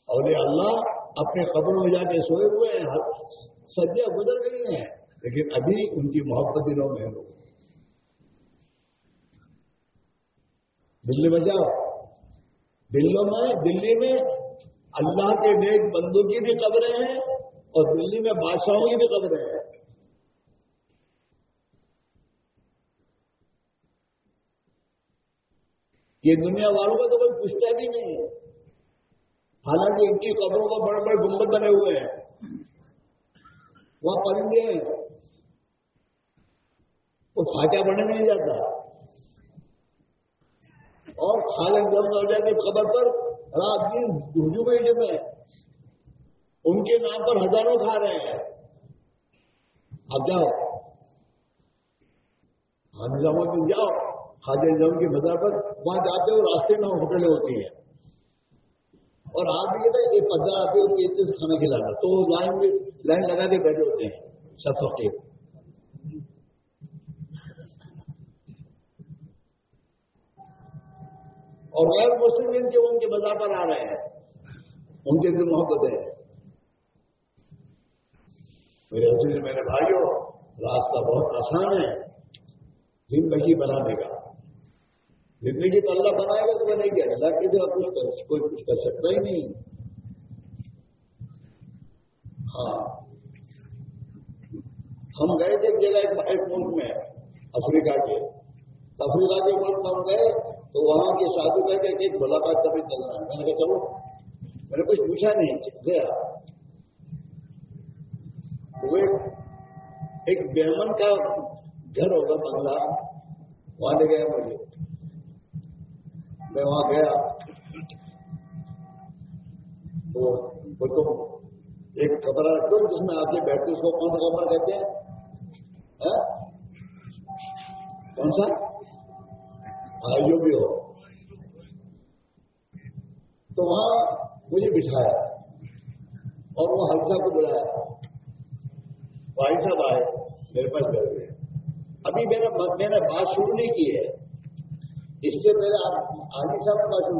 اور یہ اللہ اپنے قبروں میں جا کے سوئے ہوئے ہیں سجیاں گزر گئی ہیں، لیکن ابھی ان کی محبت دنوں میں لوگ دلی میں جاؤ دلوں میں، دلی میں اللہ کے نیک بندوں کی بھی قبریں ہیں اور دلی میں بادشاہوں کی بھی قبریں ہیں۔ یہ دنیا والوں کا تو کوئی پوچھتا بھی نہیں ہے۔ حالانکہ ان کی قبروں کا بڑے بڑے گنبد بنے ہوئے ہیں۔ وہاں پرندے ہیں۔ وہ کھاچا بنے نہیں جاتا۔ اور کھانے جب ہو جائے قبر پر رات دن دھوجو میں جب ہے۔ ان کے نام پر ہزاروں کھا رہے ہیں۔ اب جاؤ۔ ہم جمع جاؤ۔ خاجہ جم کی مزار پر وہاں جاتے ہو راستے میں ہوٹلیں ہوتی ہیں۔ اور آپ بھی کہتے ہیں ایک پدھر آتے ہوتی اتنے سے کھانا کھلانا۔ تو لائن میں لائن لگا کے بیٹھے ہوتے ہیں، سب فقیر۔ اور غیر مسلم کے ان کے مزار پر آ رہے ہیں۔ ان کے دل محبت ہے۔ میرے عزیز میرے بھائیوں، راستہ بہت آسان ہے۔ زندگی بنانے کا۔ زندگی اللہ بنائے گا تو بنے گی اللہ کے جو کچھ کر کوئی کچھ کر سکتا ہی نہیں ہاں ہم گئے تھے ایک جگہ ایک ملک میں افریقہ کے افریقہ کے ملک میں ہم گئے تو وہاں کے ساتھی کہہ کے ایک ملاقات کبھی چلنا ہے میں نے کہا چلو میں نے کچھ پوچھا نہیں گیا وہ ایک بیمن کا گھر ہوگا بنگلہ وہاں لے گئے مجھے میں وہاں گیا۔ تو وہ تو ایک کمرہ رکھو جس میں آپ کے اس کو کون سا کمرہ کہتے ہیں؟ ہاں؟ کون سا؟ ہاں جو بھی ہو۔ تو وہاں مجھے بٹھایا اور وہ ہلسا کو بلایا۔ بھائی صاحب آئے، میرے پاس گھر گئے۔ ابھی میرا میں نے بات شروع نہیں کی ہے۔ اس سے پہلے آپ آدمی صاحب نے بات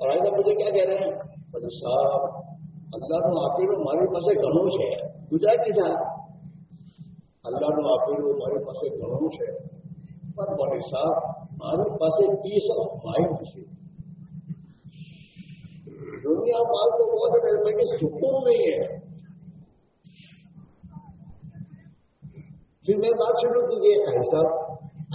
اور آج مجھے کیا کہہ رہے ہیں؟ بھائی صاحب، اللہ نو آپ ماری پاس گھنوش ہے۔ گجرات تھا اللہ نو آپ ماری پاس گھنوش ہے۔ پر بھائی صاحب ماری پاس پیس آف مائنڈ ہے۔ دنیا مال کو بہت ہے سکون نہیں ہے۔ پھر میں بات شروع کی ایسا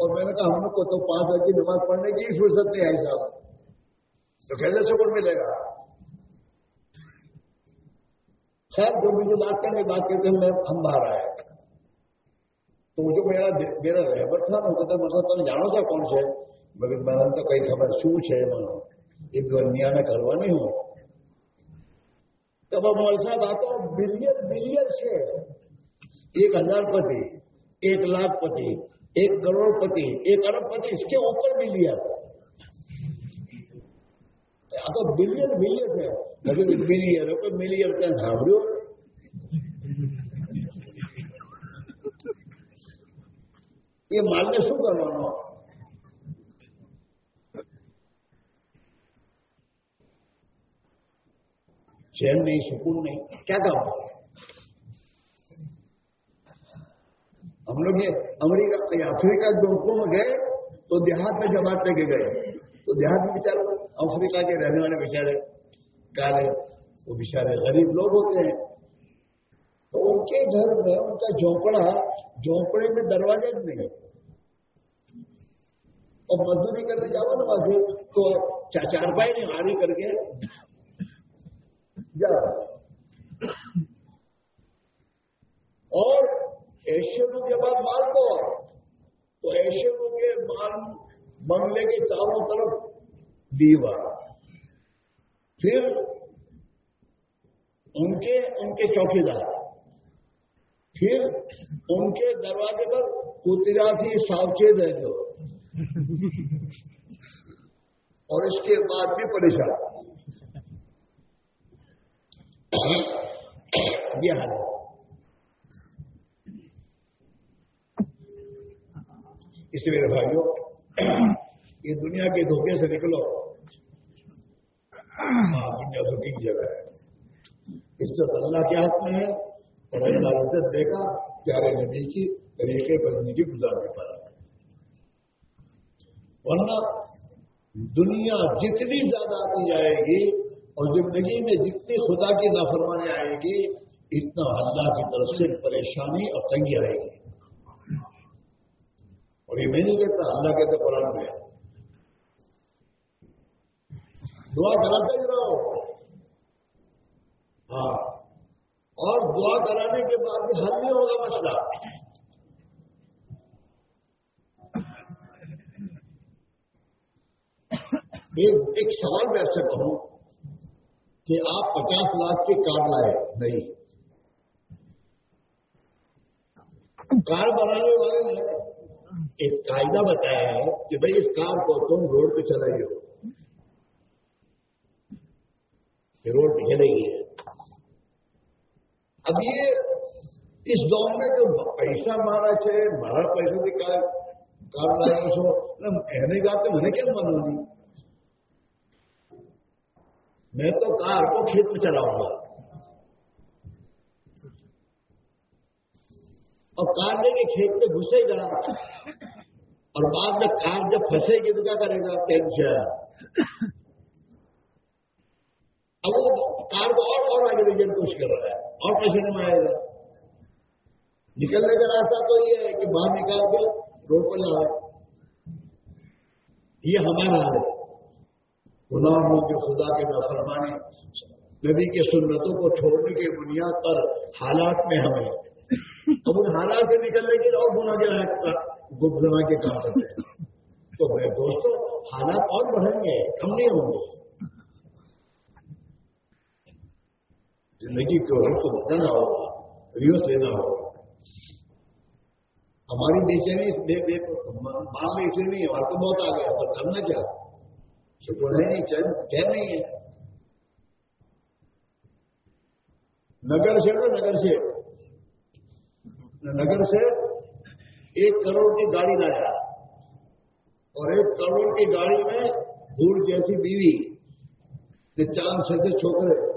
اور میں نے کہا ہم کو تو پانچ بجے کی نماز پڑھنے کی فرصت نہیں آئی صاحب۔ تو کیسے سکون ملے گا۔ خیر، جو مجھے بات کرنے بات کرتے ہیں، میں ہم باہر آئے۔ تو جو میرا میرا ریبر تھا نا تو مطلب تم جانو تھا کون سے؟ مگر میں تو کئی خبر، شو ہے مانو۔ یہ دنیا میں نہیں ہوں۔ تب اب ایسا بات بلین بلین سے۔ ایک ہزار پتی، ایک لاکھ پتی۔ ایک کروڑ پتی ایک ارب پتی اس کے اوپر بھی لیا۔ تو بلین بلین ہے۔ بلین کوئی ملین کا سامنے یہ مالنے شو کروانا چین نہیں، سکون نہیں۔ کیا کام ہم لوگ یہ امریکہ افریقہ کے میں گئے، تو دیہات میں جماعت لے کے گئے۔ تو دیہات میں بیچارے افریقہ کے رہنے والے بیچارے، کالے، وہ بیچارے غریب لوگ ہوتے ہیں۔ تو ان کے گھر میں، ان کا جھونپڑا، جھونپڑے میں دروازے نہیں اور مزدوری کرنے جاؤ نا وہاں تو چار پائی ہاری کر کے۔ جا۔ اور ایشینوں کے بعد مال کو۔ تو ایشینوں کے مال بنگلے کے چاروں طرف دیوار۔ پھر ان کے ان کے چوکی دار پھر ان کے دروازے پر کترا تھی ساوچید ہے جو اور اس کے بعد بھی پریشان۔ یہ حال ہے اس لیے میرے بھائیوں، یہ دنیا کے دھوکے سے نکلو۔ ہاں دنیا دھوکے کی جگہ ہے۔ اس سے اللہ کے ہاتھ میں ہے، اور اللہ عزت دے گا پیارے نبی کی طریقے پر زندگی گزارنے پر۔ ورنہ دنیا جتنی زیادہ آتی جائے گی، اور زندگی میں جتنی خدا کی نافرمانی آئے گی، اتنا اللہ کی طرف سے پریشانی اور تنگی آئے گی۔ اور یہ میں نہیں کہتا، اللہ کہتے قرآن میں۔ دعا کراتے ہی رہو۔ ہاں۔ اور دعا کرانے کے بعد بھی حل نہیں ہوگا مسئلہ۔ ایک سوال میں سے کہوں کہ آپ پچاس لاکھ کے کار لائے۔ نہیں۔ کار بنانے والے ہیں۔ ایک قاعدہ بتایا ہے کہ بھائی اس کار کو تم روڈ پہ چلائیے روڈ پہ چلے گی اب یہ اس دور میں جو پیسہ مارا چاہے مارا پیسہ بھی کار کار لائے سو کہنے گا تو میں نے کیا مانوں گی؟ میں تو کار کو کھیت میں چلاؤں گا۔ اور کار کے کھیت میں گھسے گا۔ اور بعد میں کار جب پھنسے گی تو کیا کرے گا؟ ٹینشن۔ اب وہ کار کو اور اور آگے کی کوشش کر رہا ہے۔ اور پیسے میں آئے گا۔ نکلنے کا راستہ تو یہ ہے کہ باہر نکال کے روڈ پر لگا یہ ہمارا حال ہے۔ غلاموں کے خدا کے نافرمانی، نبی کے سنتوں کو چھوڑنے کی بنیاد پر حالات میں ہمیں اب حالات سے نکلنے کے اور گنا کے گنا کے کام کرتے ہیں. تو دوستوں حالات اور بڑھیں گے کم نہیں ہوں گے۔ زندگی کو کو بدلنا ہوگا، ریوس لینا ہوگا۔ ہماری بے چینی ماں میں اسے نہیں ہے وہاں تو بہت آ گیا پر کرنا کیا؟ شکر ہے نہیں، چین چین نہیں ہے۔ نگر سے نگر سے۔ نگر سے ایک کروڑ کی گاڑی لایا اور ایک کروڑ کی گاڑی میں دھول جیسی بیوی چاند سے چھوکرے۔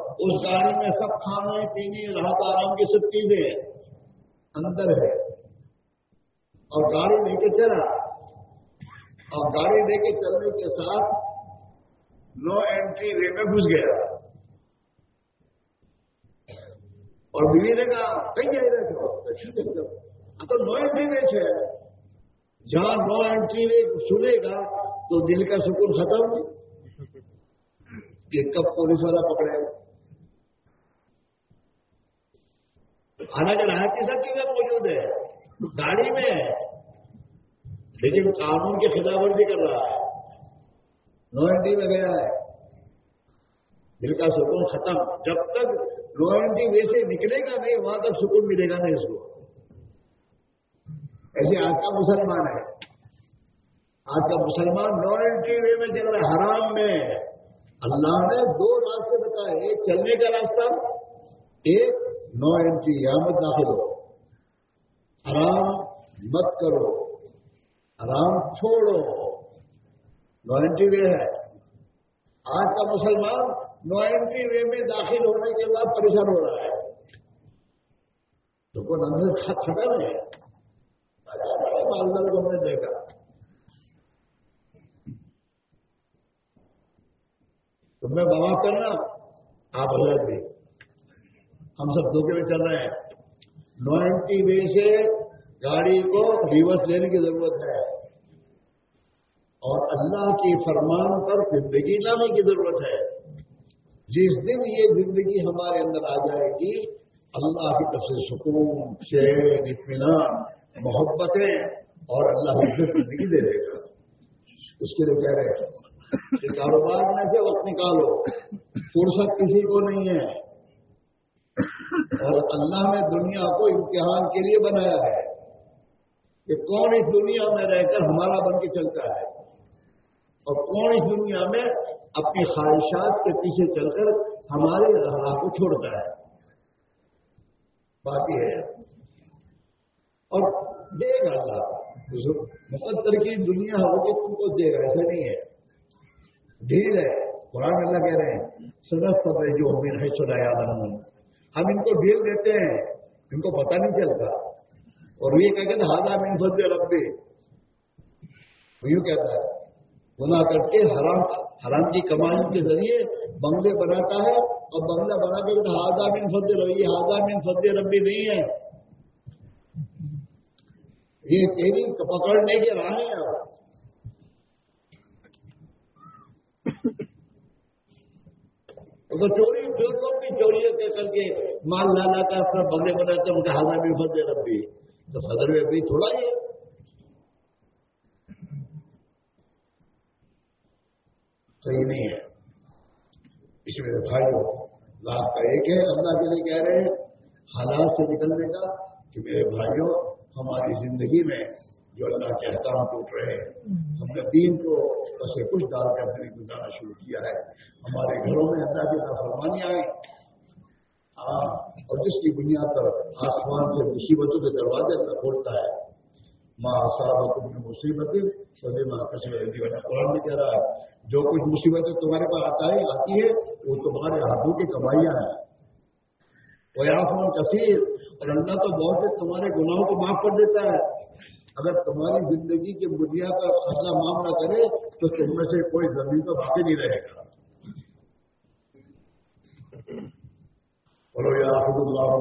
اس گاڑی میں سب کھانے پینے راحت، آرام کی سب چیزیں اندر ہے۔ اور گاڑی لے کے چلا۔ اور گاڑی لے کے چلنے کے ساتھ نو اینٹری وے میں گھس گیا۔ اور بیوی نے کہا، کہیں جائے رہے تو نو اینٹری ویچ ہے جہاں نو اینٹری ویچ سنے گا تو دل کا سکون ختم۔ کہ کب پولیس والا پکڑے حالانکہ راحت کی سب چیزیں موجود ہے گاڑی میں ہے، لیکن قانون کی خلاف ورزی کر رہا ہے۔ نو اینٹری میں گیا ہے۔ دل کا سکون ختم۔ جب تک لو ویسے نکلے گا نہیں، وہاں تک سکون ملے گا نہیں اس کو۔ ایسے آج کا مسلمان ہے۔ آج کا مسلمان نو وے میں چل رہا ہے، حرام میں۔ اللہ نے دو راستے بتائے، ایک چلنے کا راستہ، ایک نو اینٹری یا مت داخل ہو۔ حرام مت کرو، حرام چھوڑو۔ نو اینٹری وے ہے۔ آج کا مسلمان نو اینٹری وے میں داخل ہونے کے بعد پریشان ہو رہا ہے۔ تو کوئی اندر ختم ہے۔ مالدار کو ہم نے دیکھا۔ تو میں بابا کرنا آپ حضرت بھی ہم سب دھوکے میں چل رہے ہیں۔ نو اینٹی وے سے گاڑی کو ریورس لینے کی ضرورت ہے۔ اور اللہ کی فرمان پر زندگی لانے کی ضرورت ہے۔ جس دن یہ زندگی ہمارے اندر آ جائے گی، اللہ کی طرف سے سکون شیر اطمینان، محبتیں اور اللہ کی زندگی دے دے گا۔ اس کے لیے کہہ رہے ہیں کہ کاروبار میں سے وقت نکالو۔ فرصت کسی کو نہیں ہے۔ اور اللہ نے دنیا کو امتحان کے لیے بنایا ہے۔ کہ کون اس دنیا میں رہ کر ہمارا بن کے چلتا ہے؟ اور کون اس دنیا میں اپنی خواہشات کے پیچھے چل کر ہمارے راہ کو چھوڑتا ہے۔ بات یہ ہے۔ اور دے گا اللہ۔ مقدر کی دنیا ہوگی تم کو دے گا، ایسا نہیں ہے۔ ڈھیل ہے قرآن اللہ کہہ رہے ہیں سنت سب ہے جو ہمیں ہے سنایا ہم ان کو ڈھیل دیتے ہیں۔ ان کو پتہ نہیں چلتا۔ اور یہ کہتے ہیں ہادہ من فضل ربی۔ یوں کہتا ہے۔ گنا کر کے حرام حرام کی کمائی کے ذریعے بنگلے بناتا ہے اور بنگلہ بنا کے ہاضا بن فض رہی ہاضا بن فض ربی نہیں ہے۔ یہ تیری پکڑنے کے راہ ہیں تو چوری جو لوگ بھی چوری کہہ کر کے مال لانا کا اپنا بنگلے بناتے ہیں ان کا ہاضا بن فض ربی۔ تو فضر میں بھی تھوڑا ہی ہے۔ صحیح نہیں ہے۔ اس میں بھائیوں لاب کا ایک ہے، اللہ کے لیے کہہ رہے ہیں حالات سے نکلنے کا کہ میرے بھائیوں، ہماری زندگی میں جو اللہ کے احکام ٹوٹ رہے ہیں، ہم نے دین کو بس کچھ ڈال کے اپنے گزارنا شروع کیا ہے۔ ہمارے گھروں میں اللہ کی فرمانی آئے ہاں اور جس کی بنیاد پر آسمان سے مصیبتوں کے دروازے اللہ کھولتا ہے۔ ماں صاحب مصیبت سبھی ماں کسی قرآن میں کہہ رہا ہے، جو کچھ مصیبتیں تمہارے پاس آتا ہے آتی ہے، وہ تمہارے ہاتھوں کی کمائیاں ہیں۔ وہ کثیر اور اللہ تو بہت سے تمہارے گناہوں کو معاف کر دیتا ہے۔ اگر تمہاری زندگی کی بنیاد پر خطرہ معاف نہ کرے، تو تم میں سے کوئی زمین تو باقی نہیں رہے گا۔ بولو، یا خود اللہ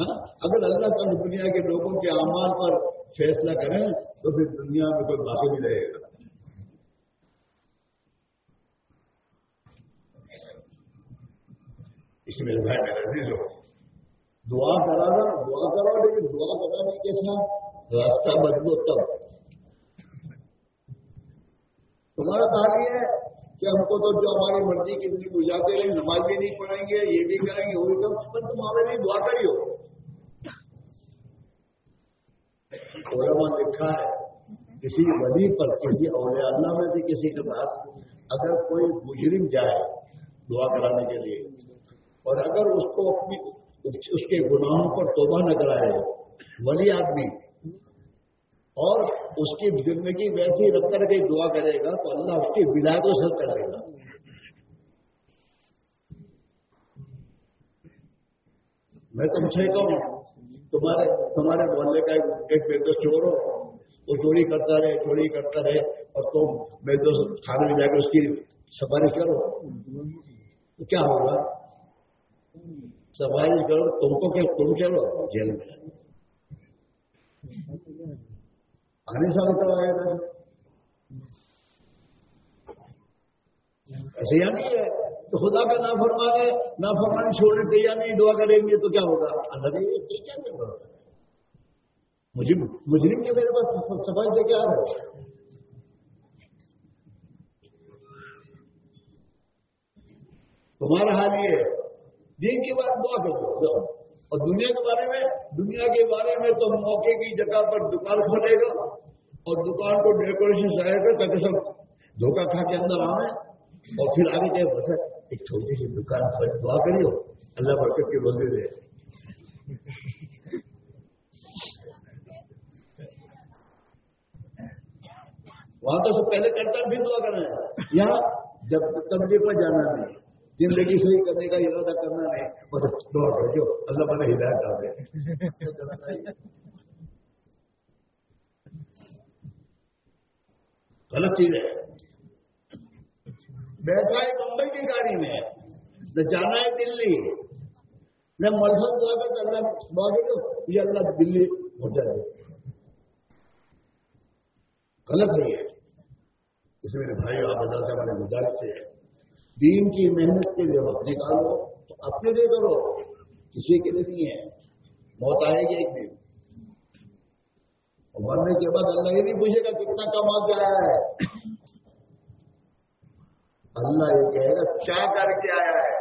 ہاں؟ اگر اللہ تعالی دنیا کے لوگوں کے اعمال پر فیصلہ کریں تو پھر دنیا میں کوئی باقی نہیں رہے گا۔ اس میں بھائی میرے عزیز ہو دعا کرانا دعا کرو لیکن دعا کرانے کے ساتھ راستہ بدلو تب۔ تمہارا کہا ہے کہ ہم کو تو جو ہماری مرضی کی زندگی گزارتے رہے نماز بھی نہیں پڑھیں گے، یہ بھی کریں گے، وہ بھی کریں گے تم ہمارے لیے دعا کری ہو علماء لکھا ہے۔ کسی ولی پر، کسی اولیاء اللہ میں سے کسی کے پاس اگر کوئی مجرم جائے دعا کرانے کے لیے، اور اگر اس کو اپنی اس کے گناہوں پر توبہ نہ کرائے، ولی آدمی اور اس کی زندگی ویسی رکھ کر کے دعا کرے گا تو اللہ اس کی ولادوں سے کر دے گا۔ میں تم سے کہوں؟ تمہارے تمہارے محلے کا ایک بے دو چور ہو۔ وہ چوری کرتا رہے، چوری کرتا رہے اور تم بے دو کھانے میں جا کے اس کی سفارش کرو۔ تو کیا ہوگا؟ سفارش کرو، تم کو کیا تم چلو جیل میں۔ آنے سال کب آیا تھا ایسے یا نہیں ہے تو خدا کا نام فرمانے نہ فرمانے چھوڑنے تیار نہیں؟ دعا کریں گے تو کیا ہوگا؟ اللہ مجھے مجرم کے میرے پاس سفائی دے کے آ رہے تمہارا حال یہ ہے۔ دین کی بات دعا کرو اور دنیا کے بارے میں دنیا کے بارے میں تو موقع کی جگہ پر دکان کھولے گا۔ اور دکان کو ڈیکوریشن چاہے گا تاکہ سب دھوکہ کھا کے اندر آئے اور پھر آگے کہ بس ایک چھوٹی سی دکان پر دعا کریو اللہ برکت کی روزی دے۔ وہاں تو سب پہلے کرتا پھر دعا کرنا ہے یہاں جب تبلیغ پر جانا نہیں زندگی صحیح کرنے کا ارادہ کرنا نہیں بس دعا کر جو اللہ بنا ہدایت کر دے غلط چیز ہے۔ بیٹھا ہے ممبئی کی گاڑی میں نہ جانا ہے دلی۔ میں ملزم دعا کر اللہ دعا کر یہ اللہ دلی ہو جائے غلط نہیں ہے۔ اس میرے بھائی آپ اللہ سے ہمارے گزارش سے دین کی محنت کے لیے وقت نکالو، تو اپنے لیے کرو۔ کسی کے لیے نہیں ہے۔ موت آئے گی ایک دن۔ مرنے کے بعد اللہ یہ نہیں پوچھے گا کتنا کما کے ہے۔ اللہ یہ کہے گا کیا کر کے آیا ہے.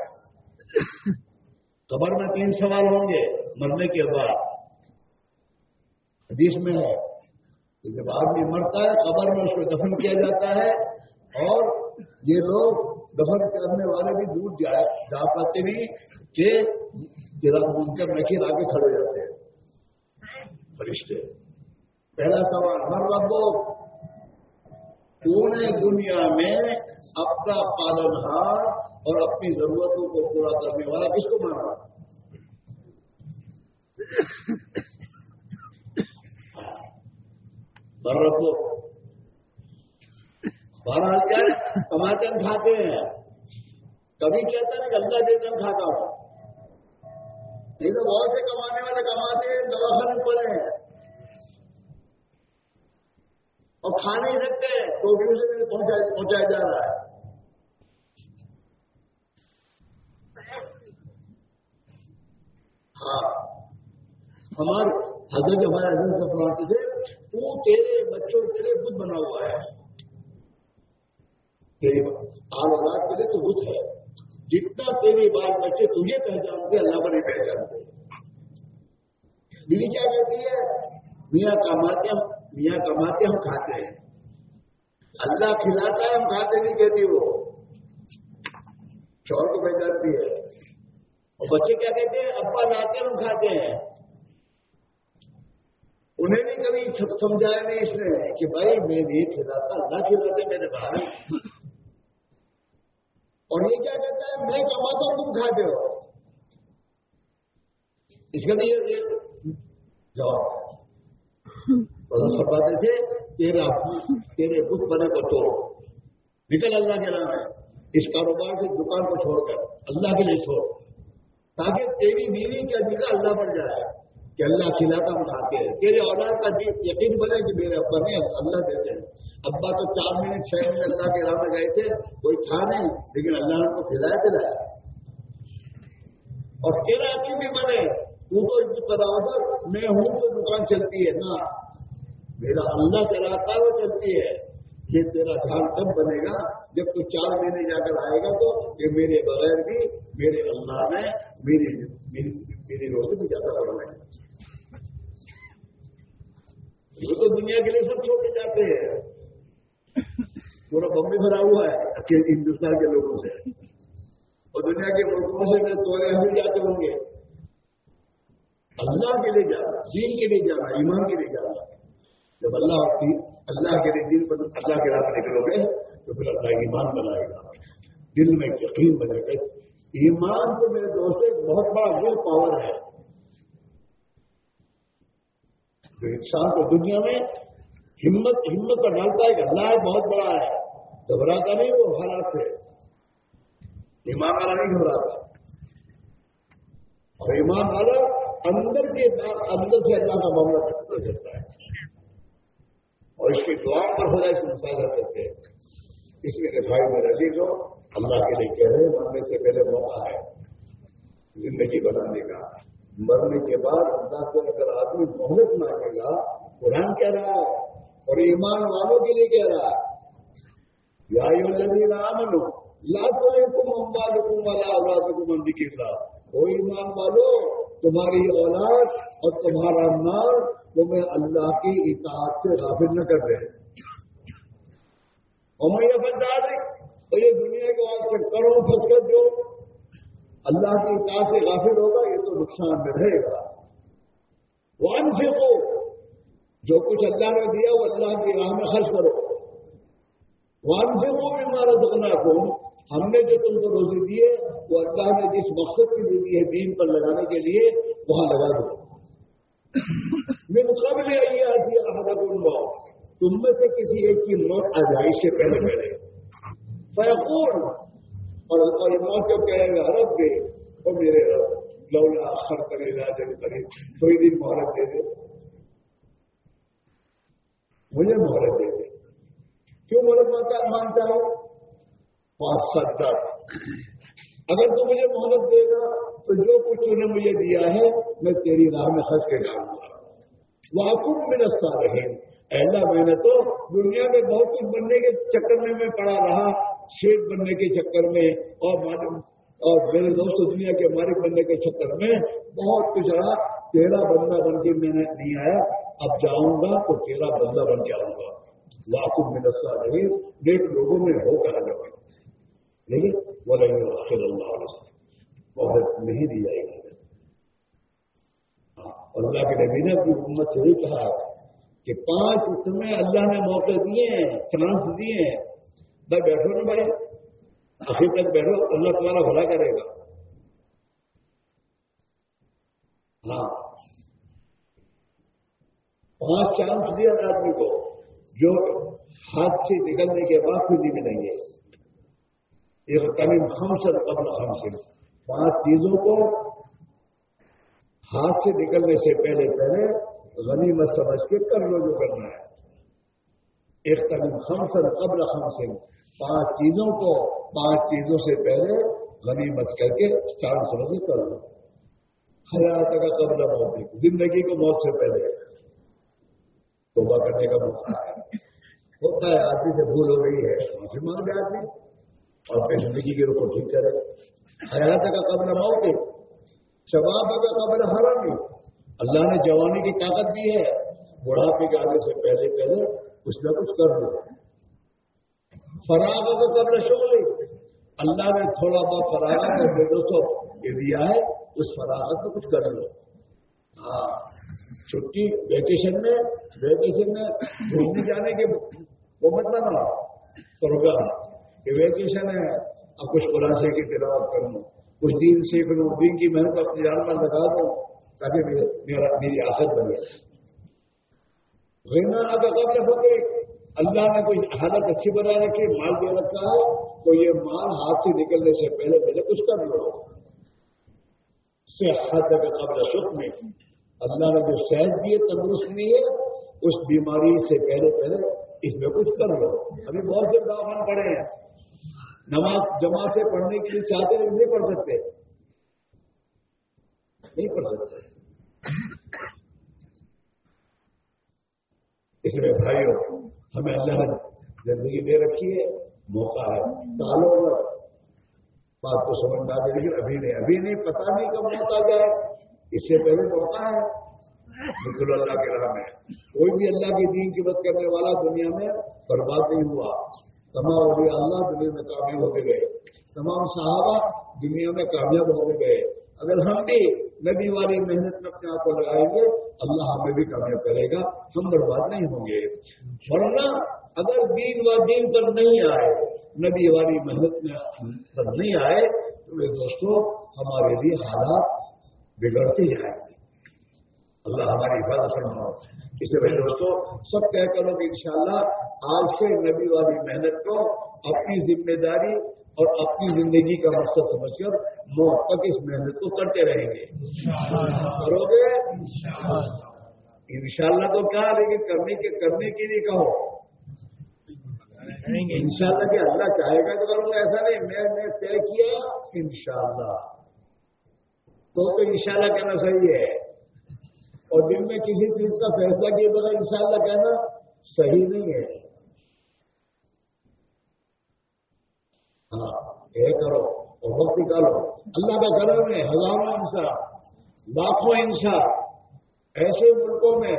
قبر میں تین سوال ہوں گے، مرنے کے بعد۔ حدیث میں ہے کہ جب آدمی مرتا ہے، قبر میں اس کو دفن کیا جاتا ہے اور یہ لوگ دفن کرنے والے بھی دور جا پاتے نہیں کہ منکر نکیر آگے کھڑے جاتے ہیں۔ فرشتے، پہلا سوال ہر ربو پورے دنیا میں اپنا پالن ہار اور اپنی ضرورتوں کو پورا کرنے والا کس کو مانا ربو بہرحال کیا کماتے کھاتے ہیں۔ کبھی کہتا ہے کہ اللہ کھاتا ہوں۔ نہیں تو بہت سے کمانے والے کماتے ہیں دواخانے پڑے ہیں۔ اور کھا نہیں سکتے تو بھی اسے پہنچایا جا رہا ہے۔ ہاں۔ ہمارے حضرت ہمارے حضرت سے فرماتے تھے تو تیرے بچوں تیرے خود بنا ہوا ہے۔ تیری آل اولاد کے لیے تو بت ہے۔ جتنا تیری بات بچے تجھے پہچانتے اللہ پر نہیں پہچانتے بیوی کیا کہتی ہے؟ میاں کماتے ہم میاں کماتے ہم کھاتے ہیں۔ اللہ کھلاتا ہے، ہم کھاتے نہیں، کہتی وہ۔ شور کو پہچانتی ہے۔ اور بچے کیا کہتے ہیں؟ ابا لاتے ہم کھاتے ہیں۔ انہیں بھی کبھی سمجھایا نہیں اس نے کہ بھائی، میں نہیں کھلاتا، اللہ کھلاتے میرے بھائی اور یہ کیا کہتا ہے؟ میں کماتا ہوں، تم کھاتے ہو۔ اس کا لیے جواب۔ فرماتے تھے تیرا تیرے بت بنے کو توڑ نکل اللہ کے نام ہے۔ اس کاروبار سے دکان کو چھوڑ کر اللہ کے لیے چھوڑ۔ تاکہ تیری بیوی کا نکل اللہ بن جائے۔ کہ اللہ کھلاتا ہم کھاتے ہیں تیرے اولاد کا یقین بنے کہ میرے ابا نے اللہ دیتے ہیں۔ ابا تو چار مہینے، چھ مہینے اللہ کے راہ میں گئے تھے، کوئی تھا نہیں، لیکن اللہ نے کو کھلایا دلایا۔ اور تیرا عقیم بھی بنے۔ تو تو اس میں ہوں تو دکان چلتی ہے۔ نا میرا اللہ چلاتا ہے وہ چلتی ہے۔ یہ تیرا دھیان کب بنے گا؟ جب تو چار مہینے جا کر آئے گا تو یہ میرے بغیر بھی میرے اللہ نے میری میری میری روزی بھی زیادہ بڑھنا ہے وہ تو دنیا کے لیے سب چھوڑ کے جاتے ہیں۔ پورا بمبئی بھرا ہوا ہے ہندوستان کے لوگوں سے۔ اور دنیا کے ملکوں سے میں تو ہم جاتے ہوں گے۔ اللہ کے لیے جانا، دین کے لیے جانا، ایمان کے لیے جانا۔ جب اللہ کی اللہ کے لیے دل پر اللہ کے راستے نکلو گے، تو پھر اللہ ایمان بنائے گا۔ دل میں یقین بنے گا۔ ایمان تو میرے دوست، ایک بہت بڑا ول پاور ہے۔ جو انسان کو دنیا میں ہمت ہمت کا ڈالتا ہے کہ اللہ بہت بڑا ہے۔ گھبراتا نہیں، وہ حالات سے۔ ایمان والا نہیں گھبراتا۔ اور ایمان والا اندر کے اندر سے اللہ کا معاملہ کرتا ہے۔ اور اس کی دعا پر ہو جائے اس کو مساجہ کرتے ہیں۔ اس میں بھائی میں رزیز ہو، اللہ کے لیے کہہ رہے ہیں، مرنے سے پہلے موقع ہے زندگی بنانے کا۔ مرنے کے بعد اللہ سے اگر آدمی محنت مانگے گا، قرآن کہہ رہا ہے اور ایمان والوں کے لیے کہہ رہا ہے۔ یا یو نام لو لاکھوں والا اولاد کے وہ ایمان والو، تمہاری اولاد اور تمہارا مال تمہیں اللہ کی اطاعت سے غافل نہ کر رہے اور میں یہ بتا دیں تو یہ دنیا کے بعد سے کروڑ پھنس کر جو اللہ کی اطاعت سے غافل ہوگا، یہ تو نقصان میں رہے گا۔ وان سے کو جو کچھ اللہ نے دیا، وہ اللہ کی راہ میں خرچ کرو۔ وان سے کو بھی مارا سکنا کو ہم نے جو تم کو روزی دی ہے، وہ اللہ نے جس مقصد کی دی ہے، دین پر لگانے کے لیے، وہاں لگا دو۔ میں مقابلے آئیے آتی احمد الماؤ تم میں سے کسی ایک کی موت آ جائے سے پہلے پہلے فیقون اور موت جو کہے گا، رب دے وہ میرے رب، لولا آخر کرے گا جب کرے کوئی دن مہارت دے دے۔ مجھے مہارت دے دے۔ کیوں مہارت مانتا ہوں؟ پانچ ستر اگر تو مجھے محنت دے گا، تو جو کچھ نے مجھے دیا ہے، میں تیری راہ میں خرچ کے جاؤں گا۔ واقف میں نسا رہے ایسا میں نے تو دنیا میں بہت کچھ بننے کے چکر میں میں پڑا رہا، شیخ بننے کے چکر میں، اور اور میرے دوست دنیا کے مالک بننے کے چکر میں بہت کچھ رہا۔ تیرا بندہ بن کے میں نے نہیں آیا، اب جاؤں گا تو تیرا بندہ بن کے آؤں گا۔ واقف میں نسا رہے نیک لوگوں میں ہو کر آگے بڑھ لیکن وہ نہیں صلی اللہ علیہ بہت نہیں دی جائے گی ہاں، اور اللہ کے نبی نے اپنی حکومت سے یہی کہا کہ پانچ اس میں اللہ نے موقع دیے ہیں چانس دیے ہیں۔ بھائی بیٹھو نا بھائی۔ آخر تک بیٹھو اللہ تمہارا بھلا کرے گا۔ ہاں۔ پانچ چانس دیا آدمی کو جو ہاتھ سے نکلنے کے بعد پھر نہیں ملیں گے ایک قبل خمسر پانچ چیزوں کو ہاتھ سے نکلنے سے پہلے پہلے غنیمت سمجھ کے کر لو جو کرنا ہے۔ ایک قبل خمسر قبل خمسر پانچ چیزوں کو پانچ چیزوں سے پہلے غنیمت کر کے چار سمجھ کر لو۔ حیات کا قبل موت۔ زندگی کو موت سے پہلے۔ توبہ کرنے کا موقع۔ ہے ہوتا ہے، آدمی سے بھول ہو رہی ہے۔ معافی مانگ آدمی۔ اور اپنی زندگی کے روپ ٹھیک کرے حیات کا قبل موت شباب کا قبل حرام اللہ نے جوانی کی طاقت دی ہے۔ بڑھاپے کے آنے سے پہلے پہلے کچھ نہ کچھ کر لو فراغ کا قبل شغل اللہ نے تھوڑا بہت فراغت میں دوستوں یہ دیا ہے۔ اس فراغت میں کچھ کر لو ہاں۔ چھٹی ویکیشن میں ویکیشن میں گھومنے جانے کے وہ مطلب نہ پروگرام کہ ویکیشن ہے، اب کچھ خلاصے کی تلاوت کر لوں کچھ دین سیکھ لوں دین کی محنت اپنی جان میں لگا دوں، تاکہ میرا میری آخر بنے۔ غینا اگر قبل اللہ نے کوئی حالت اچھی بنا رکھی، مال دے رکھا ہے، تو یہ مال ہاتھ سے نکلنے سے پہلے پہلے کچھ کر لو۔ صحت اگر قبل سکھ میں، اللہ نے جو صحت دیے، تندرست نہیں ہے، اس بیماری سے پہلے پہلے اس میں کچھ کر لو۔ ابھی بہت سے دعوان پڑے ہیں۔ نماز جماعتیں پڑھنے کے لیے چاہتے ہیں، نہیں پڑھ سکتے۔ نہیں پڑھ سکتے۔ اس میں بھائیوں، ہمیں اللہ نے زندگی دے رکھی ہے، موقع ہے۔ سالوں میں بات کو سمجھ میں آ جائے لیکن ابھی نہیں ابھی نہیں پتا نہیں کب موقع جائے۔ اس سے پہلے موقع ہے۔ بالکل اللہ کے راہ میں کوئی بھی اللہ کے دین کی مدد کرنے والا دنیا میں برباد نہیں ہوا۔ تمام اولیاء اللہ دنیا میں کامیاب ہوتے گئے۔ تمام صحابہ دنیا میں کامیاب ہوتے گئے۔ اگر ہم بھی نبی والی محنت میں اپنے آپ کو لگائیں گے، اللہ ہمیں بھی کامیاب کرے گا۔ ہم برباد نہیں ہوں گے۔ ورنہ اگر دین و دین پر نہیں آئے، نبی والی محنت میں پر نہیں آئے، تو میرے دوستوں ہمارے لیے حالات بگڑتے جائیں اللہ ہماری حفاظت فرماؤ۔ اس لیے دوستوں سب کہہ کرو کہ انشاءاللہ آج سے نبی والی محنت کو اپنی ذمہ داری اور اپنی زندگی کا مقصد سمجھ کر موت تک اس محنت کو کرتے رہیں گے۔ کرو گے؟ انشاءاللہ تو کیا لیکن کرنے کے کرنے کے لیے کہو۔ انشاءاللہ کہ اللہ چاہے گا تو کروں گا ایسا نہیں میں نے طے کیا انشاءاللہ۔ تو انشاءاللہ کہنا صحیح ہے۔ اور دن میں کسی چیز کا فیصلہ کیے بغیر انشاءاللہ کہنا صحیح نہیں ہے۔ ہاں یہ کرو اور وقت نکالو۔ اللہ کا کرم ہے، ہزاروں انسان لاکھوں انسان ایسے ملکوں میں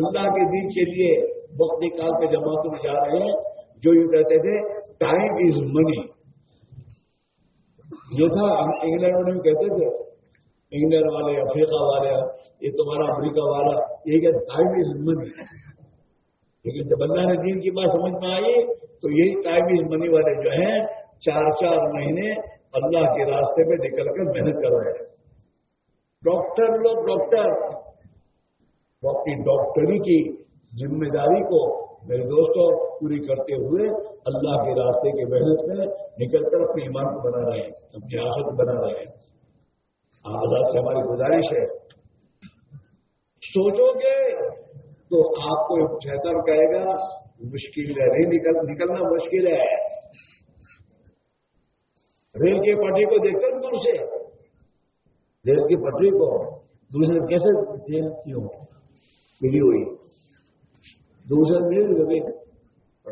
اللہ کے دن کے لیے وقت نکال کے جماعتوں میں جا رہے ہیں، جو یہ کہتے تھے ٹائم از منی یہ تھا، ہم انگلینڈ میں کہتے تھے انگلینڈ والے افریقہ والے یہ تمہارا امریکہ والا، یہ کہ ٹائم از منی لیکن جب اللہ نے دین کی بات سمجھ میں آئی، تو یہی ٹائم از منی والے جو ہیں، چار چار مہینے اللہ کے راستے میں نکل کر محنت کر رہے ہیں۔ ڈاکٹر لوگ ڈاکٹر۔ اپنی ڈاکٹری کی ذمہ داری کو میرے دوستوں پوری کرتے ہوئے اللہ کے راستے کی محنت میں نکل کر اپنے ایمان کو بنا رہے ہیں، اپنی آخت بنا رہے ہیں۔ آزاد سے ہماری گزارش ہے۔ سوچو گے تو آپ کو شیطان کہے گا، مشکل ہے، نہیں نکل نکلنا مشکل ہے۔ ریل کی پٹری کو دیکھ کر دور سے۔ ریل کی پٹری کو دوسرے کیسے کیوں ملی ہوئی؟ دوسرے مل گئی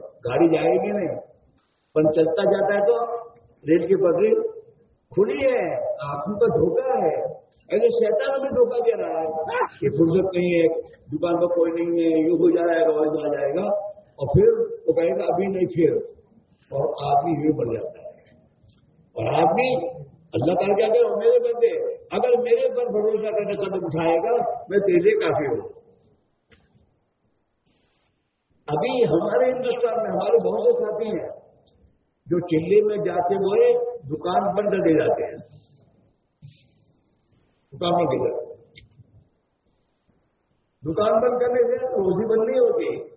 گاڑی جائے گی نہیں۔ پن چلتا جاتا ہے تو ریل کی پٹری کھلی ہے، آنکھوں کا دھوکہ ہے۔ ایسے شیطان بھی دھوکہ دے رہا ہے یہ فرصت نہیں ہے، دکان پر کوئی نہیں ہے، یوں ہو جائے گا، ویسا آ جائے گا۔ اور پھر وہ کہے گا ابھی نہیں پھر۔ اور آدمی یوں بڑھ جاتا ہے۔ اور آدمی اللہ تعالیٰ کیا کہ میرے بندے، اگر میرے پر بھروسہ کرنے قدم اٹھائے گا، میں تیزے کافی ہوں۔ ابھی ہمارے ہندوستان میں، ہمارے بہت سے ساتھی ہیں، جو چلے میں جاتے ہوئے دکان بند کر دے جاتے ہیں۔ دکان بند دے جاتے دکان بند کرنے سے روزی بند نہیں ہوتی۔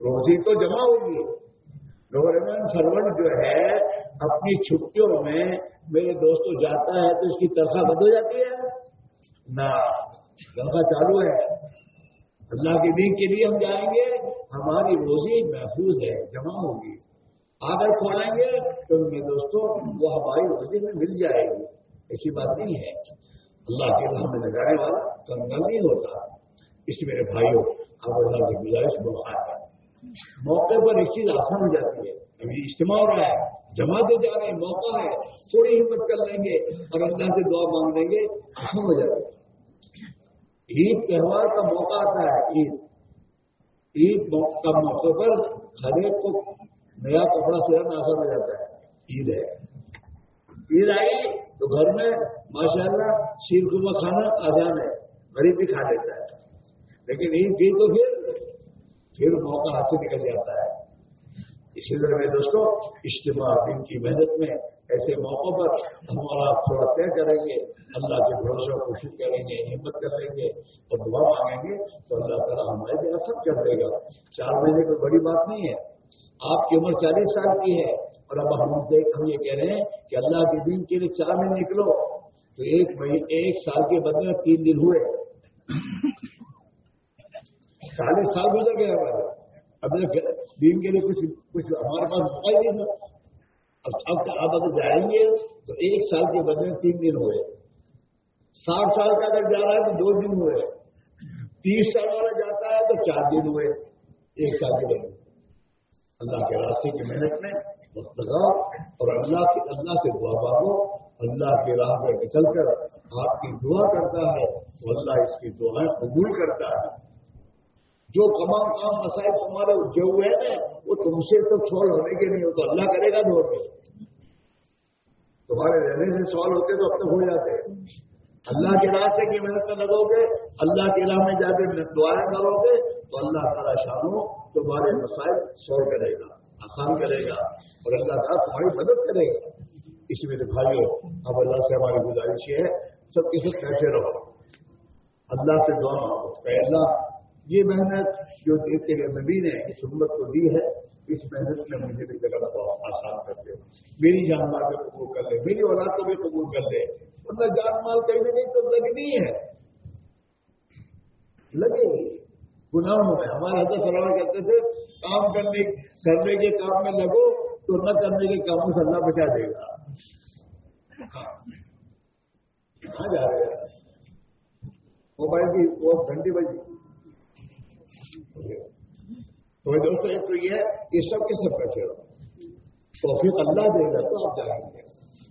روزی تو جمع ہوگی۔ گورنمنٹ سرونٹ جو ہے، اپنی چھٹیوں میں میرے دوستوں جاتا ہے تو اس کی تنخواہ بند ہو جاتی ہے۔ نہ، تنخواہ چالو ہے۔ اللہ کے دین کے لیے ہم جائیں گے۔ ہماری روزی محفوظ ہے، جمع ہوگی۔ اگر کھولیں گے تو میرے دوستوں، وہ ہماری روزی میں مل جائے گی۔ ایسی بات نہیں ہے۔ اللہ کے راہ میں لگانے والا کنگل نہیں ہوتا۔ اس میرے بھائیوں اب اللہ کی گزارش موقع ہے۔ موقع پر ایک چیز آسان ہو جاتی ہے۔ ابھی اجتماع ہو رہا ہے جمع دے جا رہے ہیں، موقع ہے۔ تھوڑی ہمت کر لیں گے اور اللہ سے دعا مانگ لیں گے، آسان ہو جائے گا عید، تہوار کا موقع آتا ہے، عید۔ عید کا موقع پر ہر ایک کو نیا کپڑا سیرنا آسان ہو جاتا ہے۔ عید ہے۔ عید آئی تو گھر میں ماشاء اللہ شیر کما کھانا آسان ہے۔ غریب بھی کھا لیتا ہے۔ لیکن عید کی تو پھر پھر موقع ہاتھ سے نکل جاتا ہے۔ اسی طرح میں دوستوں، اجتماع دن کی محنت میں ایسے موقعوں پر ہمارا تھوڑا طے کریں گے۔ اللہ کے بھروسے کوشش کریں گے، ہمت کر لیں گے اور دعا مانگیں گے تو اللہ تعالیٰ ہمارے جگہ سب کر دے گا۔ چار مہینے کوئی بڑی بات نہیں ہے۔ آپ کی عمر چالیس سال کی ہے۔ اور اب ہم ہم یہ کہہ رہے ہیں کہ اللہ کے دن کے لیے چار مہینے نکلو۔ تو ایک مہینے ایک سال کے بدلے میں تین دن ہوئے۔ چالیس سال گزر گئے ہمارے۔ اب دن کے لیے کچھ کچھ ہمارے پاس موقع ہی نہیں تھا۔ اب اب آپ اگر جائیں گے تو ایک سال کے بدلے میں تین دن ہوئے۔ اللہ کے راستے کی محنت میں مقتضا اور اللہ کی اللہ سے دعا مانگو، اللہ کے راہ میں نکل کر آپ کی دعا کرتا ہے وہ اللہ اس کی دعائیں قبول کرتا ہے۔ جو تمام کام مسائل تمہارے اجے ہوئے ہیں، وہ تم سے تو سالو ہونے کے نہیں ہو تو اللہ کرے گا دور میں۔ تمہارے رہنے سے سالو ہوتے تو اب تک ہو جاتے۔ اللہ کے راستے کی محنت لگو گے، اللہ کے راہ میں جا کے دعائیں کرو گے، تو اللہ تعالیٰ شاموں تمہارے مسائل سور کرے گا، آسان کرے گا، اور اللہ تعالیٰ تمہاری مدد کرے گا۔ اس میں دکھائیو اب اللہ سے ہماری گزارش یہ ہے، سب کسی کیسے رہو۔ اللہ سے دعا مانگو۔ پہلا یہ محنت جو دیتے ہوئے نبی نے اس امت کو دی ہے، اس محنت میں مجھے بھی جگہ آسان کر دے۔ میری جانبار کو قبول کر لے، میری اولاد کو بھی قبول کر لے۔ مطلب جان مال کہیں نہ کہیں تو لگنی ہے۔ لگے۔ گی گناہوں میں۔ ہمارے حضرت سلام کہتے تھے، کام کرنے کرنے کے کام میں لگو تو نہ کرنے کے کام میں اللہ بچا دے گا۔ کہاں جا رہے موبائل کی وہ گھنٹی جی، بجی تو دوستوں ایک تو یہ ہے، یہ سب کے سب بیٹھے ہو۔ توفیق اللہ دے گا تو آپ جائیں گے۔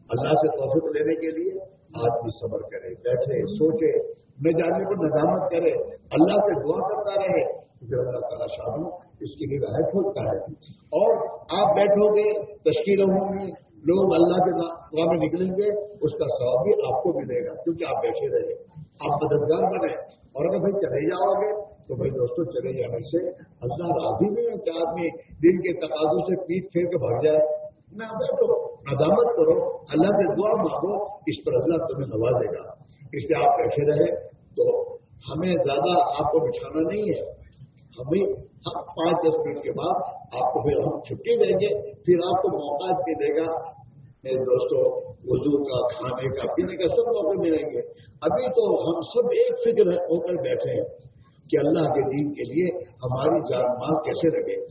اللہ سے توفیق لینے کے لیے آدمی صبر کرے، بیٹھے، سوچے میں جاننے کو نظامت کرے، اللہ سے دعا کرتا رہے جو اللہ تعالیٰ شاہ اس کے لیے راحت ہوتا ہے۔ اور آپ بیٹھو گے، تشکیل ہوں گی لوگ اللہ کے دعا میں نکلیں گے، اس کا سواب بھی آپ کو ملے گا، کیونکہ آپ بیٹھے رہے آپ مددگار بنے۔ اور اگر بھائی چلے جاؤ گے، تو بھائی دوستوں چلے جانے سے اللہ راضی نہیں ہے کہ آدمی دن کے تقاضوں سے پیٹ پھیر کے بھاگ جائے۔ نہ بیٹھو۔ عدامت کرو، اللہ سے دعا مانگو، اس پر اللہ تمہیں نوازے گا۔ اس لیے آپ ایسے رہے؟ تو ہمیں زیادہ آپ کو بچھانا نہیں ہے۔ ہمیں ہم پانچ دس منٹ کے بعد آپ کو پھر ہم چھٹی دیں گے، پھر آپ کو موقع بھی دے گا۔ میرے دوستوں وضو کا، کھانے کا، پینے کا سب موقع ملیں گے۔ ابھی تو ہم سب ایک فکر ہو کر بیٹھے ہیں کہ اللہ کے دین کے لیے ہماری جان مال کیسے لگے؟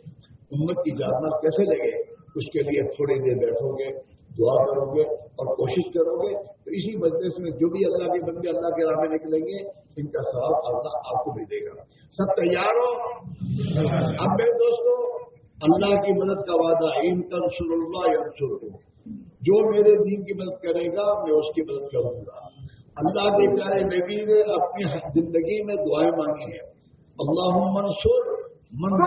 امت کی جان مال کیسے لگے؟ اس کے لیے تھوڑی دیر بیٹھو گے، دعا کرو گے اور کوشش کرو گے۔ تو اسی مجلس میں جو بھی اللہ کے بندے اللہ کے راہ میں نکلیں گے، ان کا سوال اللہ آپ کو بھی دے گا۔ سب تیار ہو؟ اب میرے دوستوں اللہ کی مدد کا وعدہ، ان تنسر اللہ انسر کو جو میرے دین کی مدد کرے گا، میں اس کی مدد کروں گا۔ اللہ کے پیارے نبی نے اپنی زندگی میں دعائیں مانگی ہیں۔ اللہ منصور من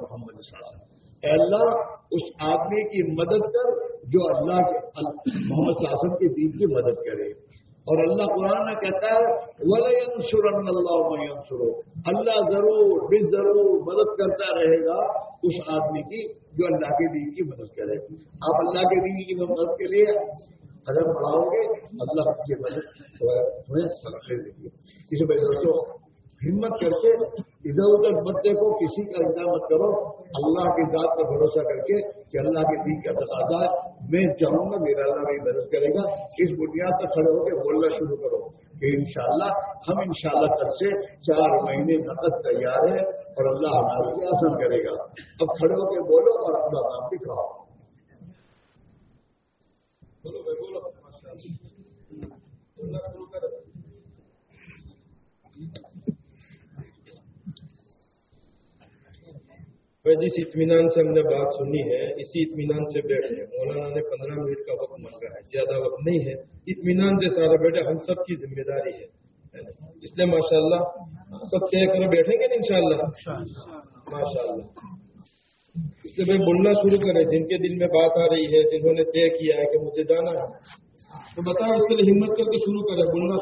محمد صاحب اے اللہ اس آدمی کی مدد کر جو اللہ کے محمد صاحب کے دین کی مدد کرے۔ اور اللہ قرآن نے کہتا ہے وَلَيَنْصُرَنَّ اللَّهُ سرو اللہ ضرور بے ضرور مدد کرتا رہے گا اس آدمی کی جو اللہ کے دین کی مدد کرے۔ آپ اللہ کے دین کی مدد کے لیے اگر پڑھاؤ گے، اللہ کی مدد سرخے دیں گے۔ اس لیے دوستوں ہمت کر کے ادھر ادھر مت دیکھو، کسی کا اتنا مت کرو۔ اللہ کی ذات پر بھروسہ کر کے کہ اللہ کے دین کا تقاضا ہے میں چاہوں گا، میرا اللہ میری مدد کرے گا۔ اس بنیاد پر کھڑے ہو کے بولنا شروع کرو کہ انشاءاللہ، ہم انشاءاللہ شاء سے چار مہینے نقد تیار ہے اور اللہ ہمارے لیے آسان کرے گا۔ اب کھڑے ہو کے بولو اور اپنا کام بھی کھاؤ بولو بھائی، بولو۔ میں جس اطمینان سے ہم نے بات سنی ہے، اسی اطمینان سے بیٹھے مولانا نے پندرہ منٹ کا وقت مانگا ہے، زیادہ وقت نہیں ہے۔ اطمینان سے سارا بیٹھے ہم سب کی ذمہ داری ہے۔ اس لیے ماشاء اللہ سب طے کر بیٹھیں گے نا ان شاء اللہ ماشاء اللہ اس سے میں بولنا شروع کریں جن کے دل میں بات آ رہی ہے، جنہوں نے طے کیا ہے کہ مجھے جانا ہے، تو بتائیں اس کے لیے ہمت کر کے شروع کریں بولنا